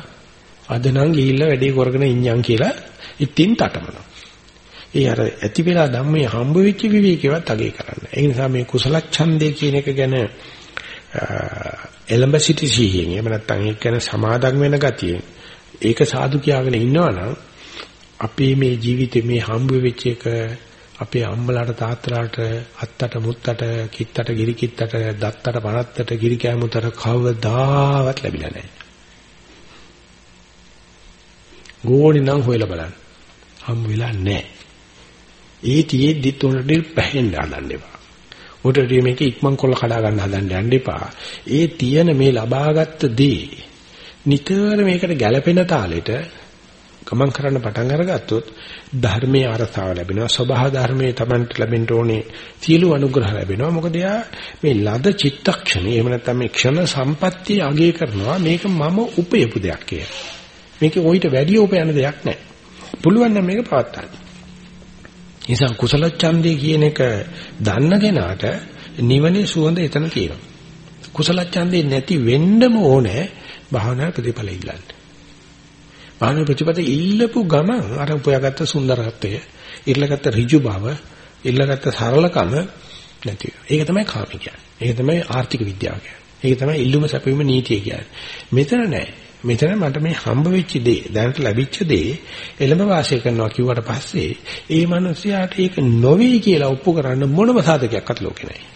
අද නම් ගිහිල්ලා වැඩේ කරගෙන ඉන්නම් කියලා ඉතින් තටමනවා. ඒ අර ඇති වෙලා ධම්මයේ හම්බ වෙච්ච විවේකේවත් අගේ කරන්න. ඒ නිසා මේ කුසල ඡන්දේ කියන එක ගැන එලඹ සිටි සිහියෙන් එහෙම නැත්නම් ඒක ගැන සමාදම් වෙන ගතියෙන් ඒක සාදු කියාගෙන ඉන්නවනම් අපේ මේ ජීවිතේ මේ හම්බ වෙච්ච එක අපේ අම්මලාට තාත්තලාට අත්තට මුත්තට කිත්තට ගිරි කිත්තට දත්තට පනත්තට ගිරි කෑමුතට කවදාවත් ලැබිලා නැහැ. ගෝණි නම් හොයලා බලන්න. හම් වෙලා නැහැ. ඒ තියේද්දිත් උන්ට පැහෙන්න හදන්න එපා. උන්ට මේක ඉක්මන් කොල්ල කඩා ගන්න හදන්න යන්න එපා. ඒ තියෙන මේ ලබාගත් දේ නිතර මේකට ගැළපෙන තාලෙට ගමන් කරන්න පටන් අරගත්තොත් ධර්මයේ අරසාව ලැබෙනවා. ස්වභාව ධර්මයේ Tamanට ලැබෙන්න ඕනේ සියලු අනුග්‍රහ ලැබෙනවා. මොකද යා මේ ලද චිත්තක්ෂණේ එහෙම නැත්නම් මේ ක්ෂණ සම්පත්තිය අගය කරනවා. මේක මම උපයපු දෙයක් කියලා. මේක ඔయిత වැඩි උපයන දෙයක් නැහැ. පුළුවන් නම් මේක පවත්වා ගන්න. නිසා කුසල ඡන්දේ කියන එක දන්න කෙනාට නිවනේ සුවඳ එතන තියෙනවා. කුසල ඡන්දේ නැති වෙන්නම ඕනේ භාවනා ප්‍රතිඵල ඉල්ලන්න. භාවනා ප්‍රතිපද ඉල්ලපු ගමන් අර උපයාගත්ත සුන්දරත්වය, ඉල්ලගත්ත ඍජු බව, ඉල්ලගත්ත සරලකම නැති වෙනවා. ඒක තමයි කාමී කියන්නේ. ඒක තමයි ආර්ථික විද්‍යාව කියන්නේ. ඒක තමයි ඉල්ලුම සැපවීම නීතිය කියන්නේ. මෙතන නෑ. මෙතන මට මේ හම්බ වෙච්ච දේ දැනට ලැබිච්ච දේ එළඹ වාසය කරනවා කිව්වට පස්සේ ඒ මනුස්සයාට ඒක නොවේ කියලා ඔප්පු කරන්න මොනම සාධකයක්වත් ලෝකේ නැහැ.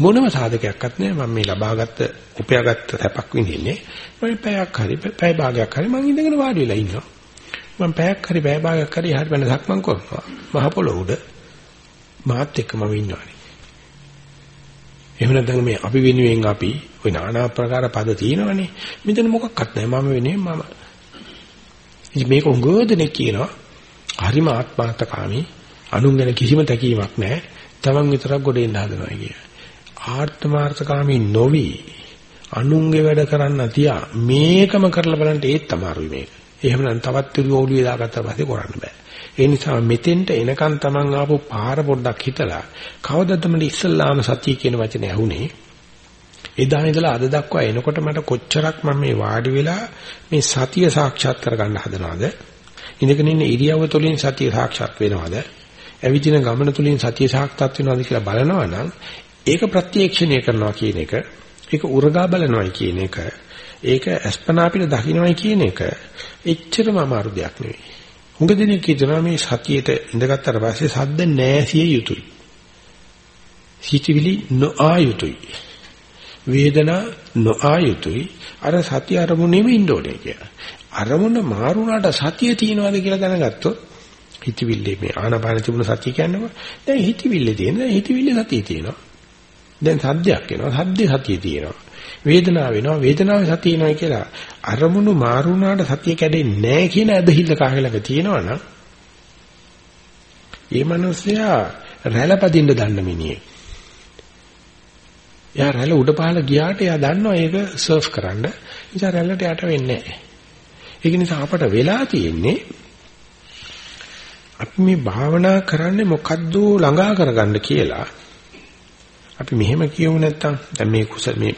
මොනම සාධකයක්වත් නැහැ මම මේ ලබාගත්ත උපයාගත්ත සැපක් විඳින්නේ මම පැයක් හරි පැය භාගයක් හරි මම ඉඳගෙන වාඩි වෙලා ඉන්නවා. මම පැයක් හරි පැය භාගයක් හරි හරි වෙන සක්මන් කරනවා. මහ පොළොව උඩ මාත් එක්ක මම ඉන්නවානේ. එහෙම නැත්නම් මේ අපි වෙනුවෙන් අපි ওই নানা ආකාර පද තියෙනවනේ. මෙතන මොකක්වත් නැහැ. මම වෙන්නේ මම. ඉතින් මේක උගෝදෙනෙක් කියනවා හරිම ආත්මාර්ථකාමී අනුන් ගැන කිසිම තැකීමක් නැහැ. Taman විතරක් ගොඩේන්න හදනවා කිය. ආත්මාර්ථකාමී නොවි අනුන්ගේ වැඩ කරන්න තියා මේකම කරලා බලන්න ඒත් අමාරුයි මේක. එහෙමනම් තවත් තුරු ඔළුවේ දාගත්තා පස්සේ කරන්න බෑ. ඒ නිසා මෙතෙන්ට එනකන් Taman ආපු පාර පොඩ්ඩක් හිතලා කවදද මට ඉස්සල්ලාම සතිය කියන වචනේ ඇහුනේ එදා ඉඳලා අද දක්වා එනකොට මට කොච්චරක් මම මේ වාඩි වෙලා මේ සතිය සාක්ෂාත් කරගන්න හදනවද ඉඳගෙන ඉන්න ඉරියව්ව තුළින් සතිය සාක්ෂාත් වෙනවද ඇවිදින ගමන තුළින් සතිය සාක්ෂාත් වෙනවද කියලා බලනවා නම් ඒක ප්‍රත්‍යක්ෂණය කරනවා කියන එක ඒක උරගා බලනවායි කියන එක ඒක අස්පනා අපිට දකින්නයි කියන එක එච්චරම අමාරු දෙයක් නෙවෙයි හුඟ දෙනෙක් කියනවා මේ සතියේට ඉඳගත්තර පස්සේ සද්ද නැසිය යුතුයි. සිතවිලි නොආයුතුයි. වේදනා නොආයුතුයි. අර සතිය අරමුණෙම ඉන්න ඕනේ කියලා. අරමුණ මාරුණාට සතිය තියනවාද කියලා දැනගත්තොත් හිතවිල්ලේ මේ ආනපාන තිබුණ සතිය කියන්නේ දැන් හිතවිල්ලේ තියෙන දැන් හිතවිල්ලේ සතිය තියෙනවා. දැන් සද්දයක් එනවා සද්දේ සතිය තියෙනවා. වේදනාව වෙනවා වේදනාවේ සතිය එනවා කියලා අරමුණු මාරුණාට සතිය කැඩෙන්නේ නැහැ කියන ඇදහිල්ල කාගෙලක තියෙනවනම් ඒ මිනිස්සයා රැළපදින්න දන්න මිනිහෙක්. එයා රැළ උඩ පහළ ගියාට එයා දන්නවා ඒක සර්ෆ් කරන්න. නිසා රැළට යට වෙන්නේ නැහැ. ඒක නිසා අපට වෙලා තියෙන්නේ අපි මේ භාවනා කරන්නේ මොකද්ද ළඟා කරගන්න කියලා. අපි මෙහෙම කියමු නැත්තම් දැන් මේ කුසල මේ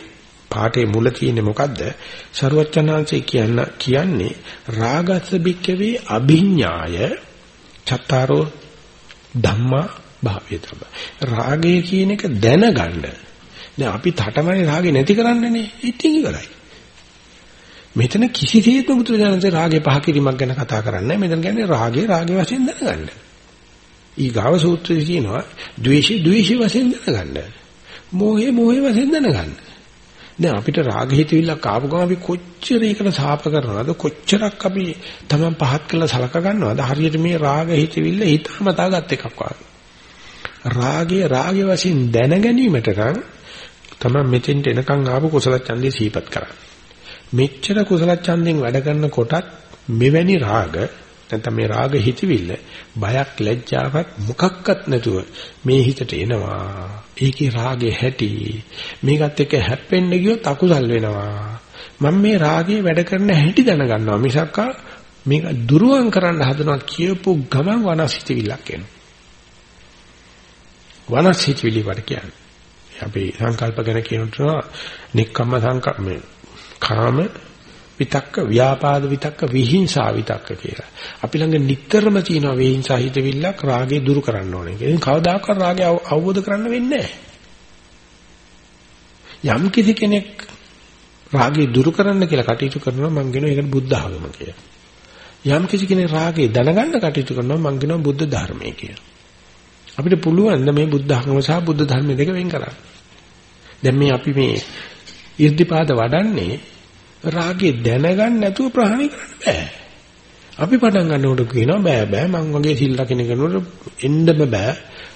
පාඨයේ මුල තියෙන්නේ මොකද්ද? සරුවච්චනාංශය කියන්න කියන්නේ රාගස්ස බික්කවේ අභිඥාය චත්තාරෝ ධම්මා භාවයතම. රාගය කියන එක දැනගන්න. දැන් අපි තටමනේ රාගේ නැති කරන්නනේ. ඉතින් ඉවරයි. මෙතන කිසිසේත්ම බුදුරජාණන්සේ රාගේ පහ කිරීමක් ගැන කතා කරන්නේ නැහැ. මෙතන කියන්නේ රාගේ රාගේ වශයෙන් දැනගන්න. ඊගාව සූත්‍රයේ කියනවා ද්වේෂය ද්වේෂය වශයෙන් දැනගන්න. මෝහය මෝහය වශයෙන් දැනගන්න. දැන් අපිට රාග හිතවිල්ලක් ආපු ගමන් අපි කොච්චර ඒකට සාප කරනවද? කොච්චරක් අපි Taman පහත් කළා සලක ගන්නවද? හරියට මේ රාග හිතවිල්ල හිතාමතා ගත් එකක් වගේ. රාගය රාගය වශයෙන් දැන ගැනීමට නම් Taman මෙතෙන්ට එනකන් ආපු කුසල ඡන්දේ සීපත් කරන්න. මෙච්චර කුසල ඡන්දෙන් වැඩ කරන කොටත් මෙවැනි රාග නැත්නම් මේ රාග හිතවිල්ල බයක් ලැජ්ජාවක් මොකක්වත් නැතුව මේ හිතට එනවා. ඒකේ රාගේ හැටි. මේකත් එක්ක හැප්පෙන්න ගියොත් අකුසල් වෙනවා. මම මේ රාගේ වැඩ කරන හැටි දැනගන්නවා මිසක් මේක දුරුවන් කරන්න හදනවා කියපු ගමන් වනසිතවිල්ලක් එනවා. වනසිතවිලි වඩ කියන්නේ. අපි සංකල්ප ගැන කියනකොට නික්කම්ම සංකල්ප කාම විතක්ක ව්‍යාපාද විතක්ක විහිංසා විතක්ක කියලා. අපි ළඟ නිතරම තියෙන විහිංසා හිතවිල්ලක් රාගේ දුරු කරන්න ඕනේ. ඉතින් කවදාකවත් රාගේ අවබෝධ කරන්න වෙන්නේ නැහැ. යම් කිසි කෙනෙක් රාගේ දුරු කරන්න කියලා කටයුතු කරනවා මම කියනවා ඒකට බුද්ධ ආගම කියලා. යම් කිසි කෙනෙක් රාගේ දැනගන්න කටයුතු කරනවා මම කියනවා බුද්ධ ධර්මය කියලා. අපිට පුළුවන් මේ බුද්ධ ආගම සහ බුද්ධ ධර්ම දෙක වෙන් කරන්න. දැන් මේ අපි මේ ඉර්ධිපාද වඩන්නේ රාගේ දැනගන්න නැතුව ප්‍රහාණය කරන්න බෑ. අපි පටන් ගන්නකොට කියනවා බෑ බෑ මං වගේ සිල් රකින්න කෙනෙකුට එන්නම බෑ.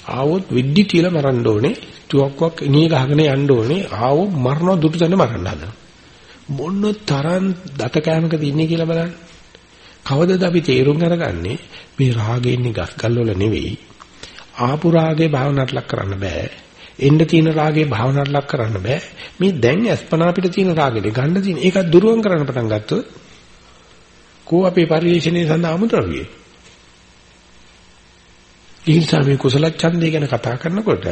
ආවොත් විද්ධි කියලා මරන්න ඕනේ. තුවක්කුවක් ඉනිය ගහගෙන යන්න ඕනේ. ආවොත් මරනවා දුටු තැන මරන්න හදනවා. මොන තරම් දත කෑමකද ඉන්නේ කියලා බලන්න. කවදද අපි තේරුම් අරගන්නේ මේ රාගේ ඉන්නේ ගස් ගල් වල නෙවෙයි. ආපු රාගේ භාවනාවට ලක් කරන්න බෑ. එන්න තියෙන රාගේ භාවනාවට ලක් කරන්න බෑ. මේ දැන් අස්පනා අපිට තියෙන රාගෙට ගන්න තියෙන ඒක දුරුවන් කරන්න පටන් ගත්තොත් කෝ අපේ පරිශ්‍රණය සඳහා අමුද්‍රව්‍යය. ඊන්සා මේ කුසල ඡන්දය ගැන කතා කරනකොට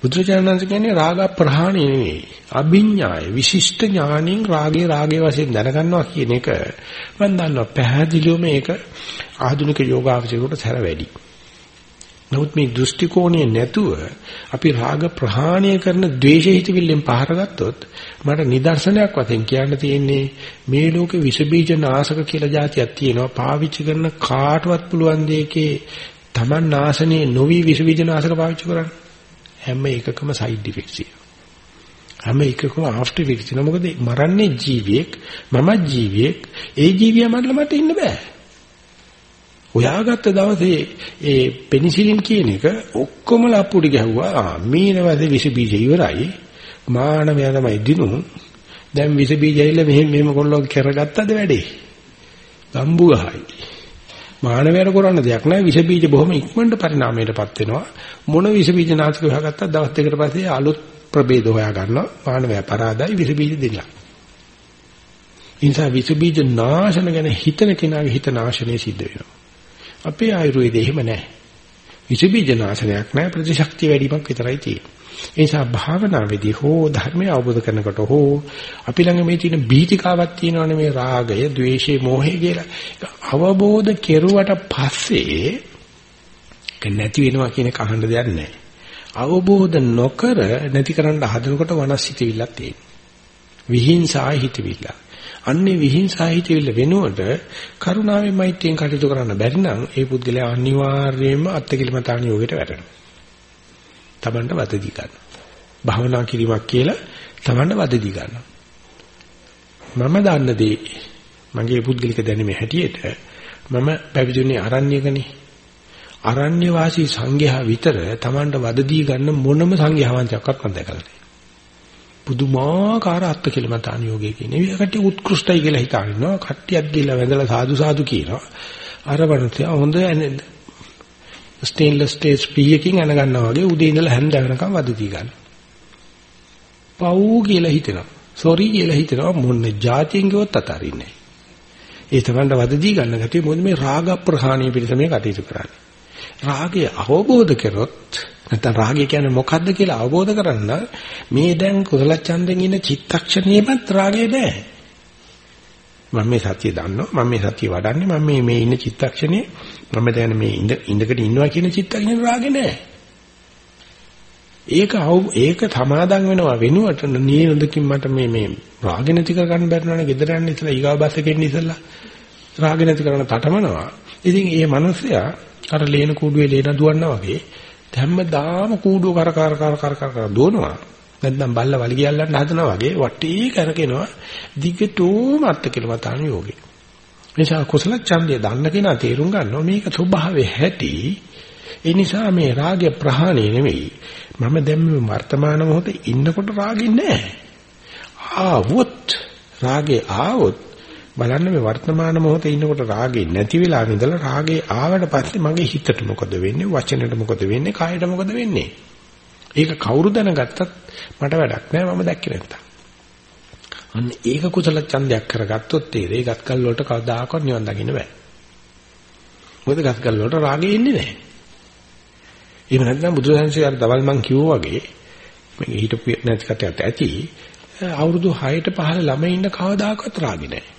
බුදුරජාණන් කියන්නේ රාග ප්‍රහාණය නෙවෙයි අභිඥාය විශිෂ්ට ඥානින් රාගේ රාගේ වශයෙන් දැනගන්නවා කියන එක මම දන්නවා පැහැදිලිවම මේක ආධුනික යෝගාවචරයට සැර වැඩි. නමුත් මේ දෘෂ්ටි කෝණය නැතුව අපි රාග ප්‍රහාණය කරන ද්වේෂ හිතවිල්ලෙන් පහර ගත්තොත් මට නිදර්ශනයක් වශයෙන් කියන්න තියෙන්නේ මේ ලෝකේ විස බීජ නාශක කියලා જાතියක් තියෙනවා. පාවිච්චි කරන කාටවත් පුළුවන් දෙයකේ Taman නාශනේ නොවි විස බීජ නාශක පාවිච්චි කරන්න. හැම එකකම සයිඩ් ඉෆෙක්ට්ස් හැම එකකම ආෆ්ටර් ඉෆෙක්ට්ස් මොකද මරන්නේ ජීවියෙක් මම ජීවියෙක්. ඒ ජීවියා මරලා මට ඉන්න බෑ. හොයාගත්ත දවසේ ඒ පෙනිසිලින් කියන එක ඔක්කොම ලප්පුඩි ගැහුවා. ආ මීනවසේ විස බීජ ඉවරයි. මානවයා තමයි දිනු. දැන් විස බීජ ඇවිල්ලා මෙහෙම මෙහෙම කොල්ලෝ කරගත්තද වැඩේ. ගම්බු ගහයි. මානවයාට කරන්න දෙයක් නැහැ. විස බීජ බොහොම ඉක්මනට පරිණාමයටපත් වෙනවා. මොන විස බීජ නාශක හොයාගත්තත් දවස් දෙකකට පස්සේ අලුත් ප්‍රභේද හොයා ගන්නවා. මානවයා පරාදයි විස බීජ දෙන්න. ඉන්සා විස බීජ නාශන ගැන හිතන කෙනාගේ හිත නාශනය සිද්ධ වෙනවා. අපේ ආයුර්වේදයේ එහෙම නැහැ. විස බීජ නාශනයක් නැහැ ප්‍රතිශක්තිය වැඩිමක් විතරයි තියෙන්නේ. ඒ නිසා භාවනාවේදී හෝ ධර්මය අවබෝධ කරනකොට හෝ අපි ළඟ මේ තියෙන බීතිකාවක් තියෙනවනේ මේ රාගය, ద్వේෂය, මෝහය කියලා. අවබෝධ කෙරුවට පස්සේ නැති වෙනවා කියන කහඬ දෙයක් නැහැ. අවබෝධ නොකර නැති කරන්න හදනකොට වනස්සිතවිල්ලක් තියෙනවා. විහිංසා හිතවිල්ල. අන්නේ විහිංසා හිතවිල්ල වෙනුවට කරුණාවෙන් මෛත්‍රියෙන් කටයුතු කරන්න බැරි නම් ඒ පුද්ගලයා අනිවාර්යයෙන්ම අත්කිලමතාණ යෝගයට වැටෙනවා. Tamanට වදදී ගන්නවා. භාවනා කිරීමක් කියලා Tamanට වදදී ගන්නවා. මම දන්න දේ මගේ පුද්ගලික දැනුමේ හැටියට මම පැවිදුනේ අරණ්‍යකනේ. අරණ්‍ය වාසී සංඝයා විතර Tamanට වදදී ගන්න මොනම සංඝයා වංශයක්වත් මම දැකලා නැහැ. පුදුමාකාර අත්ති කියලා මතාන යෝගයේ කියන්නේ. මේ කට්ටිය උත්කෘෂ්ටයි කියලා හිතාන ඉන්නවා. කට්ටියක් ගිහලා වැඳලා සාදු සාදු කියනවා. අර වණතිය හොඳ ස්ටේන්ලස් ස්ටේජ් පීයකින් අන ගන්නවා වගේ උදේ ඉඳලා හැන්ද වෙනකම් වදදී ගන්න. පව් කියලා හිතෙනවා. සෝරි කියලා හිතනවා මොන්නේ જાතියෙන් ගියොත් අතාරින්නේ. ඒ තමන්ට වදදී ගන්න ගැතිය මොකද මේ රාග ප්‍රහාණය පිළිස මේ කටයුතු කරන්නේ. රාගය අවබෝධ කරොත් නැත්නම් රාගය කියන්නේ මොකද්ද කියලා අවබෝධ කරගන්න මේ දැන් කුසල ඡන්දෙන් ඉන්න චිත්තක්ෂණයේවත් රාගය නැහැ. මම මේ සතිය දන්නවා මම මේ සතිය වඩන්නේ මම මේ මේ ඉන්න චිත්තක්ෂණේ මම දැන් මේ ඉඳ ඉඳකට ඉන්නවා කියන චිත්තක්ෂණේ රාගේ නැහැ. ඒක ඒක සමාදන් වෙනවා වෙනුවට නියොදකින් මට මේ මේ රාගෙ නැති කර ගන්න බැරි නෝනේ ගෙදර යන්න ඉස්සලා ඊගාව බස් එකේ ඉන්න ඉස්සලා රාගෙ නැති කරන තටමනවා. ඉතින් මේ මිනිස්සයා අර ලේන කූඩුවේ ලේන දුවන්නා වගේ හැමදාම කූඩුව කර කර කර කර කර දුවනවා. නැත්නම් බල්ල වලිගය අල්ලන්න හදනවා වගේ වටේ කරකිනවා දිගටම අත්ති කියලා මතාන යෝගේ. නිසා කුසල ඡන්දය දන්න කෙනා තේරුම් ගන්නවා මේක ස්වභාවයේ හැටි. ඒ නිසා මේ රාගය ප්‍රහාණය නෙවෙයි. මම දැන් මේ වර්තමාන මොහොතේ ඉන්නකොට රාගෙ නැහැ. ආවොත් රාගේ ආවොත් බලන්න මේ වර්තමාන මොහොතේ ඉන්නකොට රාගේ නැති වෙලා ඉඳලා රාගේ ආවට පස්සේ මගේ හිතට මොකද වෙන්නේ වචනෙට මොකද වෙන්නේ කායට මොකද වෙන්නේ? ඒක කවුරු දැනගත්තත් මට වැඩක් නෑ මම දැක්කේ නැත්තම්. අන්න ඒක කුසල ඡන්දයක් කරගත්තොත් තේරෙයි ගත්කල් වලට කවදාකවත් නිවන් දකින්න බෑ. මොකද ගත්කල් වලට රාගේ එන්නේ නෑ. එහෙම නැත්නම් බුදුසසුනේ අර දවල් මං කිව්වා වගේ මේ හිටපු නැති කටට ඇති අවුරුදු 6ට 15 ළමයි ඉන්න කවදාකවත් රාගේ නැහැ.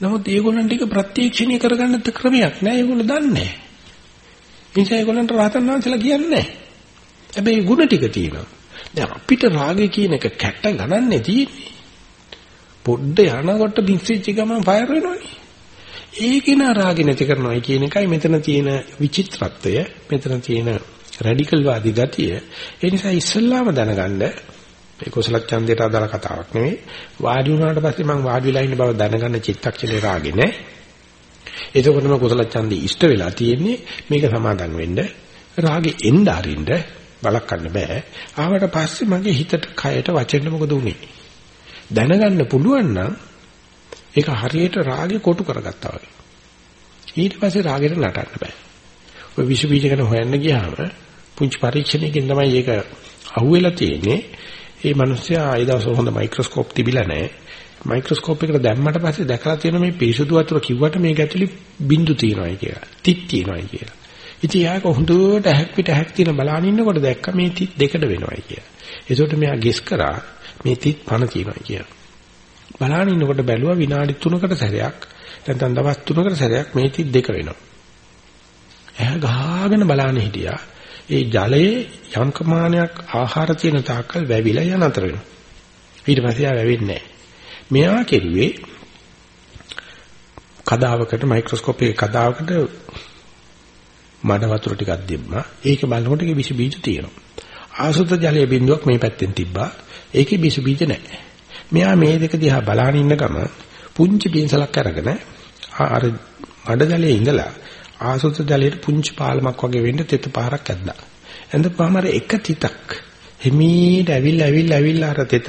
නමුත් ඒගොල්ලන් ටික ප්‍රත්‍යක්ෂණීය කරගන්න ක්‍රමයක් නැහැ. ඒගොල්ලෝ දන්නේ නැහැ. නිසා ඒගොල්ලන්ට රහතන් වහන්සේලා කියන්නේ නැහැ. හැබැයි ಗುಣ ටික තියෙනවා. දැන් අපිට රාගය කියන එක කැට්ට ගණන්නේ තියෙන්නේ. පොඩ්ඩ යනකොට බින්සිච්ච ගමන් ෆයර් වෙනවනේ. ඒකින රාගය නැති කරනවායි කියන එකයි මෙතන තියෙන විචිත්‍රත්වය, මෙතන තියෙන රැඩිකල් වාදී ගතිය. ඒ නිසා ඉස්සල්ලාම දැනගන්න මේ කුසල ඡන්දයට අදාළ කතාවක් නෙවෙයි. වාඩි වුණාට පස්සේ මම වාඩි වෙලා ඉන්න බව දැනගන්න චිත්තක්ෂණේ රාගේ නෑ. එතකොටම කුසල ඡන්දේ ඉෂ්ට වෙලා තියෙන්නේ මේක සමාදන් වෙන්න. රාගේ එන්න අරින්න බලක් ගන්න බෑ. ආවට පස්සේ මගේ හිතට කයට වචෙන්න මොකද උනේ? දැනගන්න පුළුවන් නම් ඒක හරියට රාගේ කොටු කරගත්තා වගේ. ඊට පස්සේ රාගෙට නටන්න බෑ. ඔය විස බීජ ගැන හොයන්න ගියාම පුංචි පරීක්ෂණයකින් තමයි ඒක අහුවෙලා තියෙන්නේ. ඒ මිනිස්සයා ඒ දවස්වල හොඳ මයික්‍රොස්කෝප් තිබිලා නැහැ. මයික්‍රොස්කෝප් එකට දැම්මට පස්සේ දැකලා තියෙන මේ පිරිසුදු වතුර කිව්වට මේක ඇතුලේ බිඳු තියෙනවායි කියලා. තිත් තියෙනවායි කියලා. ඉතින් යාක හොඳට ඇහක් පිට ඇහක් තියෙන බලාගෙන ඉන්නකොට දැක්ක මේ තිත් දෙකඩ වෙනවායි කියලා. ඒකට මෙයා ගෙස් කරා මේ තිත් පණ තියෙනවායි කියලා. බලාගෙන ඉන්නකොට බැලුවා විනාඩි 3කට සැරයක් නැත්නම් දවස් 3කට සැරයක් මේ තිත් දෙක වෙනවා. එයා ගහගෙන බලාගෙන හිටියා. ඒ ජලයේ යම් ප්‍රමාණයක් ආහාර තියෙන තාක්කල් වැවිලා යන අතර වෙනවා. ඊට පස්සේ ආ වැවෙන්නේ නැහැ. මෙයා කෙරුවේ කදාවකට මයික්‍රොස්කෝප් එකේ කදාවකට මඩ වතුර ටිකක් දෙම්මා. ඒක බලනකොට ඒකේ විස බීජ තියෙනවා. ආසුත ජලයේ බිඳුවක් මේ පැත්තෙන් තිබ්බා. ඒකේ විස බීජ නැහැ. මෙයා මේ දෙක දිහා බලාගෙන ඉන්න ගම පුංචි පින්සලක් අරගෙන අර මඩ ජලයේ ඉඳලා ආසුත ජලයට පුංචි පාලමක් වගේ වෙන්න තෙත පාරක් ඇද්දා. ඇඳපුවාම අර එක තිතක් හිමීට ඇවිල්ලා ඇවිල්ලා ඇවිල්ලා අර තෙත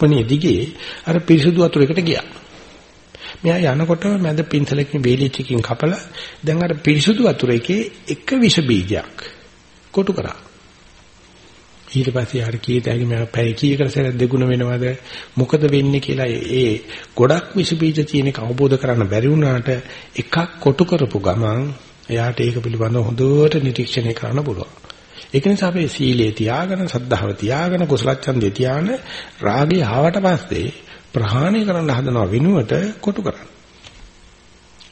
පණේ දිගේ අර පිරිසුදු වතුරකට ගියා. මෙයා යනකොට මැද පින්සලකින් වේලිච්චකින් කපලා දැන් අර පිරිසුදු වතුර එකේ එක විස බීජයක් කොටු කරා. ඊට පස්සේ හරි කීයටයි මම පැය කීයකට සැර දෙගුණ වෙනවද මොකද වෙන්නේ කියලා ඒ ගොඩක් විස බීජ තියෙන එක අවබෝධ කරගන්න බැරි වුණාට එකක් කොටු කරපු ගමන් එයාට ඒක පිළිබඳව හොඳට නිරීක්ෂණය කරන්න පුළුවන්. ඒක නිසා අපි සීලේ තියාගෙන සද්ධාව තියාගෙන කුසල ඡන්දේ තියාගෙන රාගය ආවට පස්සේ ප්‍රහාණය කරන්න හදනව වෙනුවට කොටු කරන්න.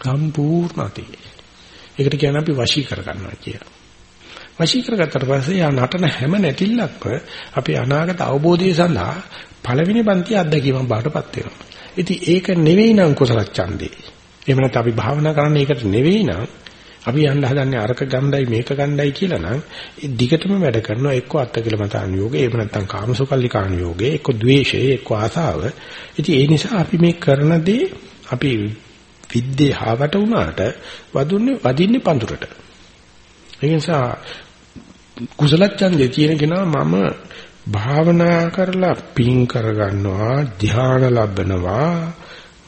සම්පූර්ණටි. ඒකට කියන්නේ අපි වශී කර ගන්නවා කියලා. වශී කරගත්තට පස්සේ යා නටන හැම නැටිල්ලක්ම අපේ අනාගත අවබෝධය සඳහා පළවෙනි පන්ති අත්දැකීමක් බාටපත් වෙනවා. ඉතින් ඒක නෙවෙයි නම් කුසල ඡන්දේ. එහෙම නැත්නම් අපි භාවනා කරන්නේ ඒකට නෙවෙයි නම් අපි යන්න හදන්නේ අරක ගණ්ඩයි මේක ගණ්ඩයි කියලා නම් ඒ දිගටම වැඩ කරනවා එක්ක අත්කලමතාන යෝගේ එහෙම නැත්නම් කාමසුකල්ලිකාන යෝගේ එක්ක ද්වේෂය එක්ක ආසාව. ඉතින් ඒ නිසා අපි මේ කරන දේ අපි විද්දේ හාවට වුණාට වදුන්නේ වදින්නේ පඳුරට. ඒ නිසා කුසල ඡන්දේ තියෙන කෙනා මම භාවනා කරලා පින් කරගන්නවා ධ්‍යාන ලබනවා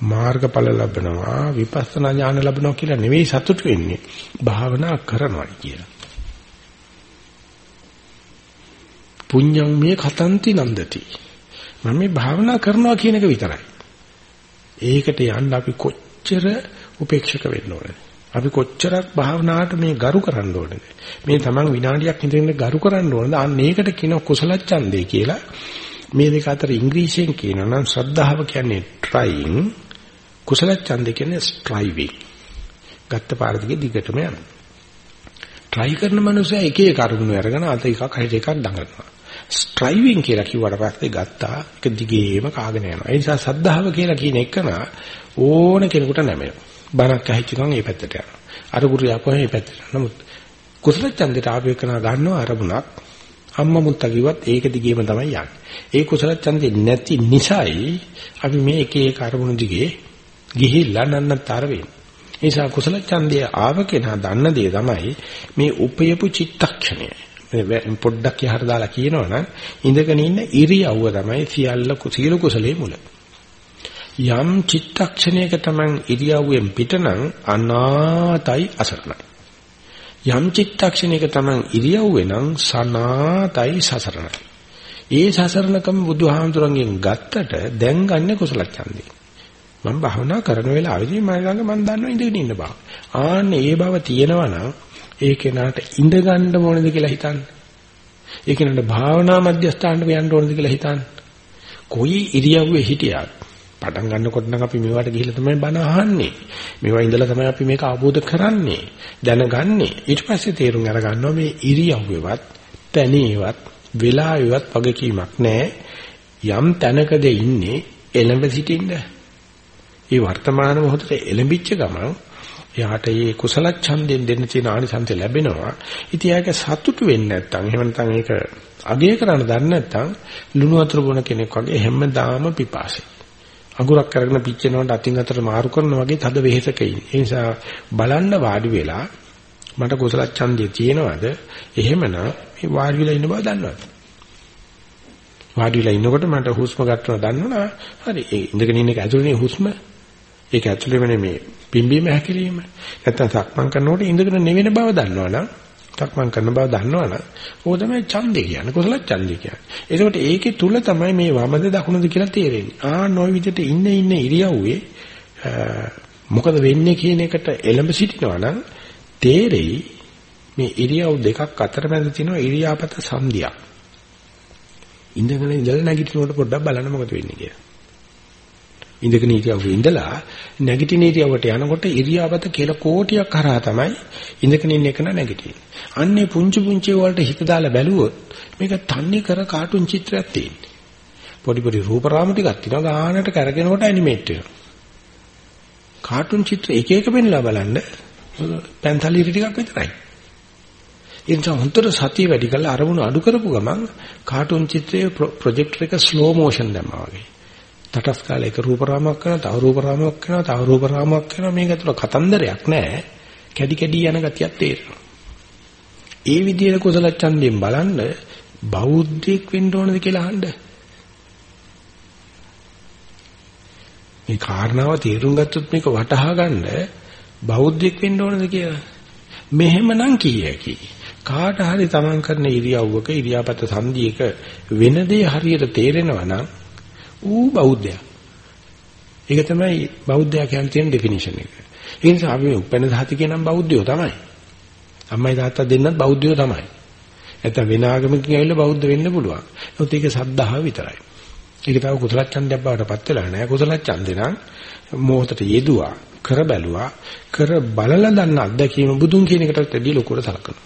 මාර්ගඵල ලබනවා විපස්සනා ඥාන ලබනවා කියලා නෙවෙයි සතුටු වෙන්නේ භාවනා කරනවා කියලා. පුඤ්ඤං මේ කතන්ති නන්දති. මම මේ භාවනා කරනවා කියන එක විතරයි. ඒකට යන්න අපි කොච්චර උපේක්ෂක වෙන්න ඕනද? අපි කොච්චරක් භාවනාවට මේ ගරු කරන්න ඕනද? මේ තමන් විනාඩියක් ඉඳගෙන ගරු කරන්න ඕනද? අන්න ඒකට කියන කුසල ඡන්දේ කියලා. මේ දෙක අතර ඉංග්‍රීසියෙන් කියනවා නම් ශ්‍රද්ධාව කියන්නේ trying කුසල ඡන්දේ කියන්නේ striving. ගත්ත පාර දිගේ දිගටම යනවා. try කරන මනුස්සයා එක එක අරමුණු අරගෙන අත එකක් හරියට එකක් දඟලනවා. striving කියලා කිව්වට පස්සේ ගත්තා එක දිගේම කාගෙන යනවා. ඒ නිසා සද්ධාව කියලා කියන එකන ඕන කෙනෙකුට නැමෙනවා. බණක් ඇහිච්ච ගමන් ඒ පැත්තට යනවා. අර ගුරු යපුවම මේ පැත්තට. නමුත් කුසල ඡන්දයට ආපේ කරන ගන්නව අරමුණක් අම්මා මුත්තා කිව්වත් ඒක දිගේම තමයි යන්නේ. ඒ කුසල ඡන්දේ නැති නිසායි අපි මේ එක එක අරමුණු දිගේ ගිහිල්ලා නන්නතර වෙන්නේ. ඒ නිසා කුසල ඡන්දය ආව කෙනා දන්න දේ තමයි මේ උපයපු චිත්තක්ෂණය. පොඩ්ඩක් යහට දාලා කියනවනම් ඉඳගෙන ඉන්න ඉරියව්ව තමයි සියල්ල සියලු කුසලයේ මුල. යම් චිත්තක්ෂණයක Taman ඉරියව්වෙන් පිටනම් අනාතයි අසරණයි. යම් චිත්තක්ෂණයක Taman ඉරියව්වේ නම් සනාතයි සසරණයි. ඒ සසරණකම බුදුහාමුදුරන්ගෙන් ගත්තට දැන් ගන්න කුසල ඡන්දේ. මම භාවනා කරන වෙලාවෙදී මම ළඟ මම දන්නවා ඉඳගෙන ඉන්න බව. ආන්න ඒ බව තියෙනවා නම් ඒ කෙනාට ඉඳ ගන්න ඕනද කියලා හිතන්න. ඒ කෙනාට භාවනා මධ්‍යස්ථානට යන්න ඕනද කියලා හිතන්න. කොයි ඉරියව්වේ හිටියත් පටන් ගන්නකොට නම් අපි මේවට ගිහිල්ලා තමයි බණ අහන්නේ. මේවා ඉඳලා තමයි අපි මේක අවබෝධ කරන්නේ, දැනගන්නේ. ඊට පස්සේ තේරුම් අරගන්නවා මේ ඉරියව්වේවත්, තැනේවත්, වෙලාවෙවත් වගකීමක් නැහැ. යම් තැනකද ඉන්නේ එළඹ සිටින්න. ඒ වර්තමාන මොහොතේ එළඹිච්ච ගමන් එයාට මේ කුසල ඡන්දයෙන් දෙන්න තියෙන ආනිසංස ලැබෙනවා. ඉතින් ඒක සතුටු වෙන්නේ නැත්නම් එහෙම නැත්නම් ඒක අගය කරන්න දන්නේ නැත්නම් ලුණු වතුර බොන කෙනෙක් වගේ හැමදාම පිපාසයි. අඟුරක් කරගෙන පිච්චෙනවට අතින් අතට මාරු කරනවා වගේ තද වෙහෙසක ඉන්නේ. ඒ නිසා බලන්න වාඩි වෙලා මට කුසල ඡන්දය තියෙනවද? එහෙමනම් මේ වාඩි වෙලා ඉන්න බව දන්නවද? වාඩි වෙලා ඉන්නකොට මට හුස්ම ගන්නවා දන්නවනේ. හරි. ඒ ඉඳගෙන ඉන්න එක ඇතුළේ හුස්ම. ඒක ඇතුළේ වෙන්නේ මේ පිම්බීම හැකිලිම. නැත්තම් සක්මන් කරනකොට ඉඳගෙන නෙවෙන බව දන්නවනම් සක්මන් කරන බව දන්නවනම් ඕක තමයි ඡන්දේ කියන්නේ. කුසල ඡන්දේ කියන්නේ. ඒකට ඒකේ තුල තමයි මේ වමද දකුණද කියලා තේරෙන්නේ. ආ නොයි විදිහට ඉන්න ඉන්න ඉරියව්වේ මොකද වෙන්නේ කියන එකට එළඹ සිටිනවා නම් තේරෙයි මේ ඉරියව් දෙකක් අතරමැද තියෙන ඉරියාපත සංදියක්. ඉඳගෙන ඉඳලා නැගිටිනකොට පොඩ්ඩක් බලන්න මොකද වෙන්නේ කියලා. ඉඳගෙන ඉරියව්වේ ඉඳලා නැගිටින ඉරියව්වට යනකොට ඉරියාපත කියලා කෝටියක් කරා තමයි ඉඳගෙන ඉන්න එක නැගිටින්නේ. අන්නේ පුංචි පුංචි වලට හිත දාලා බැලුවොත් මේක තන්නේ කර කාටුන් චිත්‍රයක් තියෙන්නේ. පොඩි පොඩි රූප රාමු ටිකක් තියෙනවා ගානට කරගෙනකොට ඇනිමේට් වෙනවා. කාටුන් චිත්‍ර එක එක පෙන්ලා බලන්න පැන්සල් ඉරි ටිකක් විතරයි. ඒ නිසා හොන්තර සතිය වැඩි කරලා අරමුණු අඩු කරපු ගමන් කාටුන් චිත්‍රයේ ප්‍රොජෙක්ටර් එක ස්ලෝ මෝෂන් දැම්මා වගේ. තටස් කාලේ එක රූප රාමුවක් කරනවා තව රූප රාමුවක් කරනවා තව රූප රාමුවක් කරනවා මේක ඇතුළ කතන්දරයක් නෑ. කැඩි කැඩි යන ගතියක් තේරෙනවා. ඒ විදිහේ කුසල ඡන්දයෙන් බලන්න බෞද්ධෙක් වෙන්න ඕනද කියලා අහන්න. මේ කාරණාව තේරුම් ගත්තොත් මේක වටහා ගන්න බෞද්ධෙක් වෙන්න ඕනද කියලා. මෙහෙමනම් කීයකි කාට හරි තමන් කරන ඉරියව්වක ඉරියාපත සංදීයක වෙන දේ හරියට තේරෙනවා නම් ඌ බෞද්ධයා. ඒක තමයි බෞද්ධයා කියන තියෙන ඩෙෆිනිෂන් එක. ඒ නිසා අපි උපැන්න සහතිකේ නම් බෞද්ධයෝ තමයි. අම්මයි තාත්තා දෙන්නත් බෞද්ධයෝ තමයි. නැත්නම් වෙන ආගමකින් ඇවිල්ලා බෞද්ධ වෙන්න පුළුවන්. නමුත් ඒක සද්ධාව විතරයි. ඒක තව කුසල ඡන්දයක් බවට පත් වෙලා නැහැ. කුසල ඡන්දේ නම් මොහොතට යෙදුවා, කර බැලුවා, කර බලලා දන්න අත්දැකීම බුදුන් කියන එකටත් වැඩිය ලොකුවට සලකනවා.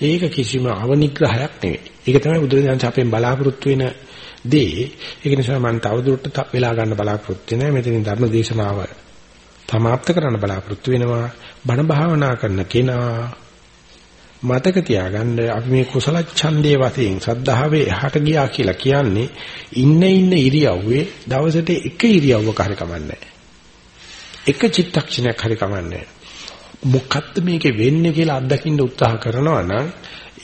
ඒක කිසිම අවනිග්‍රහයක් නෙවෙයි. ඒක තමයි බුදුරජාණන් අපෙන් බලාපොරොත්තු වෙන දේ. ඒක නිසා මම තවදුරටත් වෙලා ගන්න බලාපොරොත්තු වෙනවා. මෙතනින් ධර්ම දේශනාව සමාප්ත කරන්න බලාපොරොත්තු වෙනවා. බණ භාවනා කරන කෙනා මතක තියාගන්න අපි මේ කුසල ඡන්දේ වශයෙන් සද්ධාවේ එහාට ගියා කියලා කියන්නේ ඉන්න ඉන්න ඉරියව්වේ දවසට එක ඉරියව්වක හරි කමන්නේ එක චිත්තක්ෂණයක් හරි කමන්නේ මොකද්ද මේකේ වෙන්නේ කියලා අත්දකින්න උත්සාහ කරනවා නම්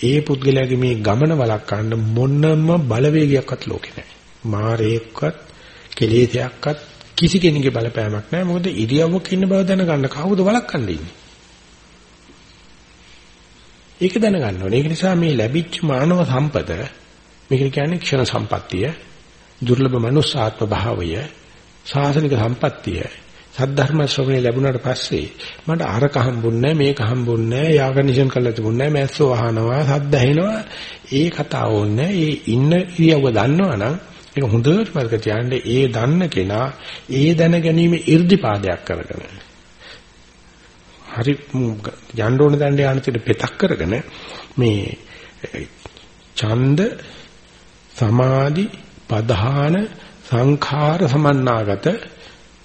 ඒ පුද්ගලයාගේ මේ ගමන වළක්වන්න මොනම බලවේගයක්වත් ලෝකේ නැහැ. මාරේක්වත් කෙලෙසයක්වත් කිසි කෙනෙකුගේ බලපෑමක් නැහැ. මොකද ඉරියව්වක ඉන්න බව දැනගන්න කවුද වළක්වන්න ඉන්නේ? ඒක දැනගන්න ඕනේ. ඒක නිසා මේ ලැබිච්ච මානව සම්පත මේක කියන්නේ ක්ෂණ සම්පත්තිය, දුර්ලභ මනුස්සාත්ම භාවය, සාසනික සම්පත්තිය සද්ධර්ම ශ්‍රවණය ලැබුණාට පස්සේ මට අරක හම්බුන්නේ මේක හම්බුන්නේ යාගනිෂන් කරලා තිබුණේ මැස්සෝ අහනවා සද්ද ඇහෙනවා. ඒ කතාව ඕනේ ඒ ඉන්න ඉරියව්ව දන්නවනම් ඒක හොඳට මතක තියාගන්න. ඒ දන්න කෙනා ඒ දැන ගැනීම 이르දිපාදයක් කරගෙන හරි යන්න ඕන දණ්ඩ යන තුන පෙතක් කරගෙන මේ ඡන්ද සමාධි පධාන සංඛාර සමන්නාගත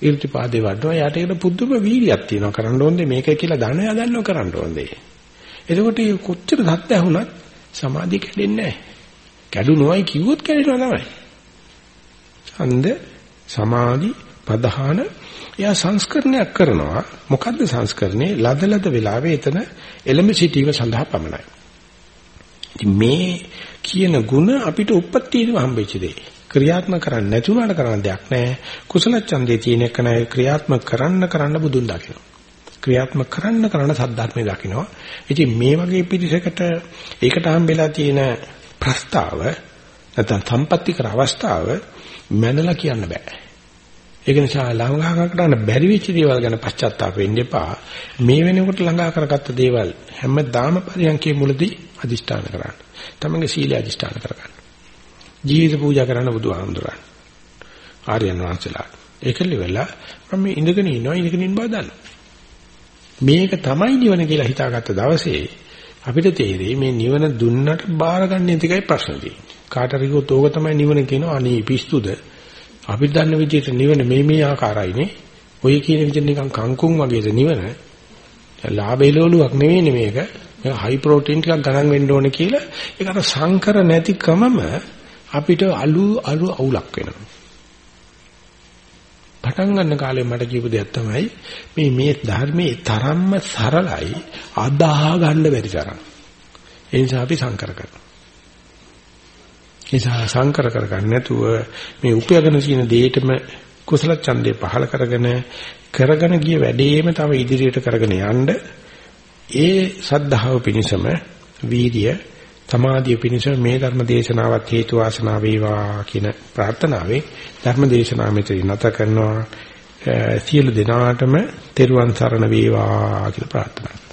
irdipaade වඩනවා. යාට ඒක පුදුම වීර්යයක් තියෙනවා කරන්න ඕනේ මේක කියලා දන්න යා දන්නව කරන්න ඕනේ. එතකොට කොච්චර සත්‍ය ඇහුණත් සමාධිය කැඩෙන්නේ නැහැ. කැඩුනොයි කිව්වොත් කැඩෙනවා තමයි. ඡන්ද සමාධි ප්‍රධාන එයා සංස්කරණයක් කරනවා. මොකද්ද සංස්කරණේ? ලදලද වෙලාවේ එතන එළඹ සිටීම සඳහා පමණයි. ඉතින් මේ කියන ಗುಣ අපිට උප්පත්තියේම හම්බෙච්ච දෙයක්. ක්‍රියාත්මක කරන්නේ නැති උනාට කරන්න දෙයක් නැහැ. කුසල ඡන්දේ තියෙන එක නෑ ක්‍රියාත්මක කරන්න කරන්න බුදුන් දකිනවා. ක්‍රියාත්මක කරන්න කරන්න සද්ධාත්මය දකිනවා. ඉතින් මේ වගේ පිරිසකට ඒකට හම්බෙලා තියෙන ප්‍රස්තාව නැත්නම් සම්පත්‍ති කර අවස්ථාව මැනලා කියන්න බෑ. ඒක නිසා ළඟා කරගන්න බැරි වෙච්ච දේවල් ගැන පශ්චාත්තාප වෙන්න එපා. මේ වෙනකොට ළඟා කරගත්ත දේවල් හැමදාම පරියන්කේ මුලදී අදිෂ්ඨාන කරන්න. තමන්ගේ සීලය අදිෂ්ඨාන කරගන්න. ජීවිත පූජා කරන්න බුදුහාමුදුරන්. ආර්යයන් වහන්සේලා. ඒකලි වෙලා මම ඉඳගෙන ඉන්නවා ඉඳගෙන ඉන්න බව දන්නවා. මේක තමයි නිවන කියලා හිතාගත්ත දවසේ අපිට තේරෙයි මේ නිවන දුන්නට බාර ගන්න එකයි ප්‍රශ්න තියෙන්නේ. කාට හරි කිව්වොත් ඕක තමයි නිවන කියනවා අනේ පිස්සුද අපි දන්න විදිහට නිවන මේ මේ ආකාරයිනේ. ඔය කියන විදිහට නිකන් කංකුම් වගේද නිවන. ලාභේලෝලුවක් නෙවෙයිනේ මේක. මේක හයි ප්‍රෝටීන් ටිකක් ගණන් වෙන්න ඕනේ කියලා ඒකට සංකර නැතිකමම අපිට අලු අලු අවුලක් වෙනවා. පටන් ගන්න කාලේ මට කියපු දෙයක් තමයි මේ මේ ධර්මයේ තරම්ම සරලයි අදාහ ගන්න බැරි තරම්. ඒ නිසා අපි සංකර කරනවා. නිසා සංකර කරගන්න නැතුව මේ උපයගෙන තියෙන දෙයටම කුසල ඡන්දේ පහල කරගෙන කරගෙන ගිය වැඩේම තව ඉදිරියට කරගෙන යන්න ඒ සද්ධාව පිණිසම වීර්ය සමාධිය පිණිසම මේ ධර්ම දේශනාවත් හේතු වාසනා වේවා කියන ප්‍රාර්ථනාවෙන් ධර්ම දේශනාව මෙතන නැත කරනවා. සියලු දෙනාටම තෙරුවන් සරණ වේවා කියලා ප්‍රාර්ථනා.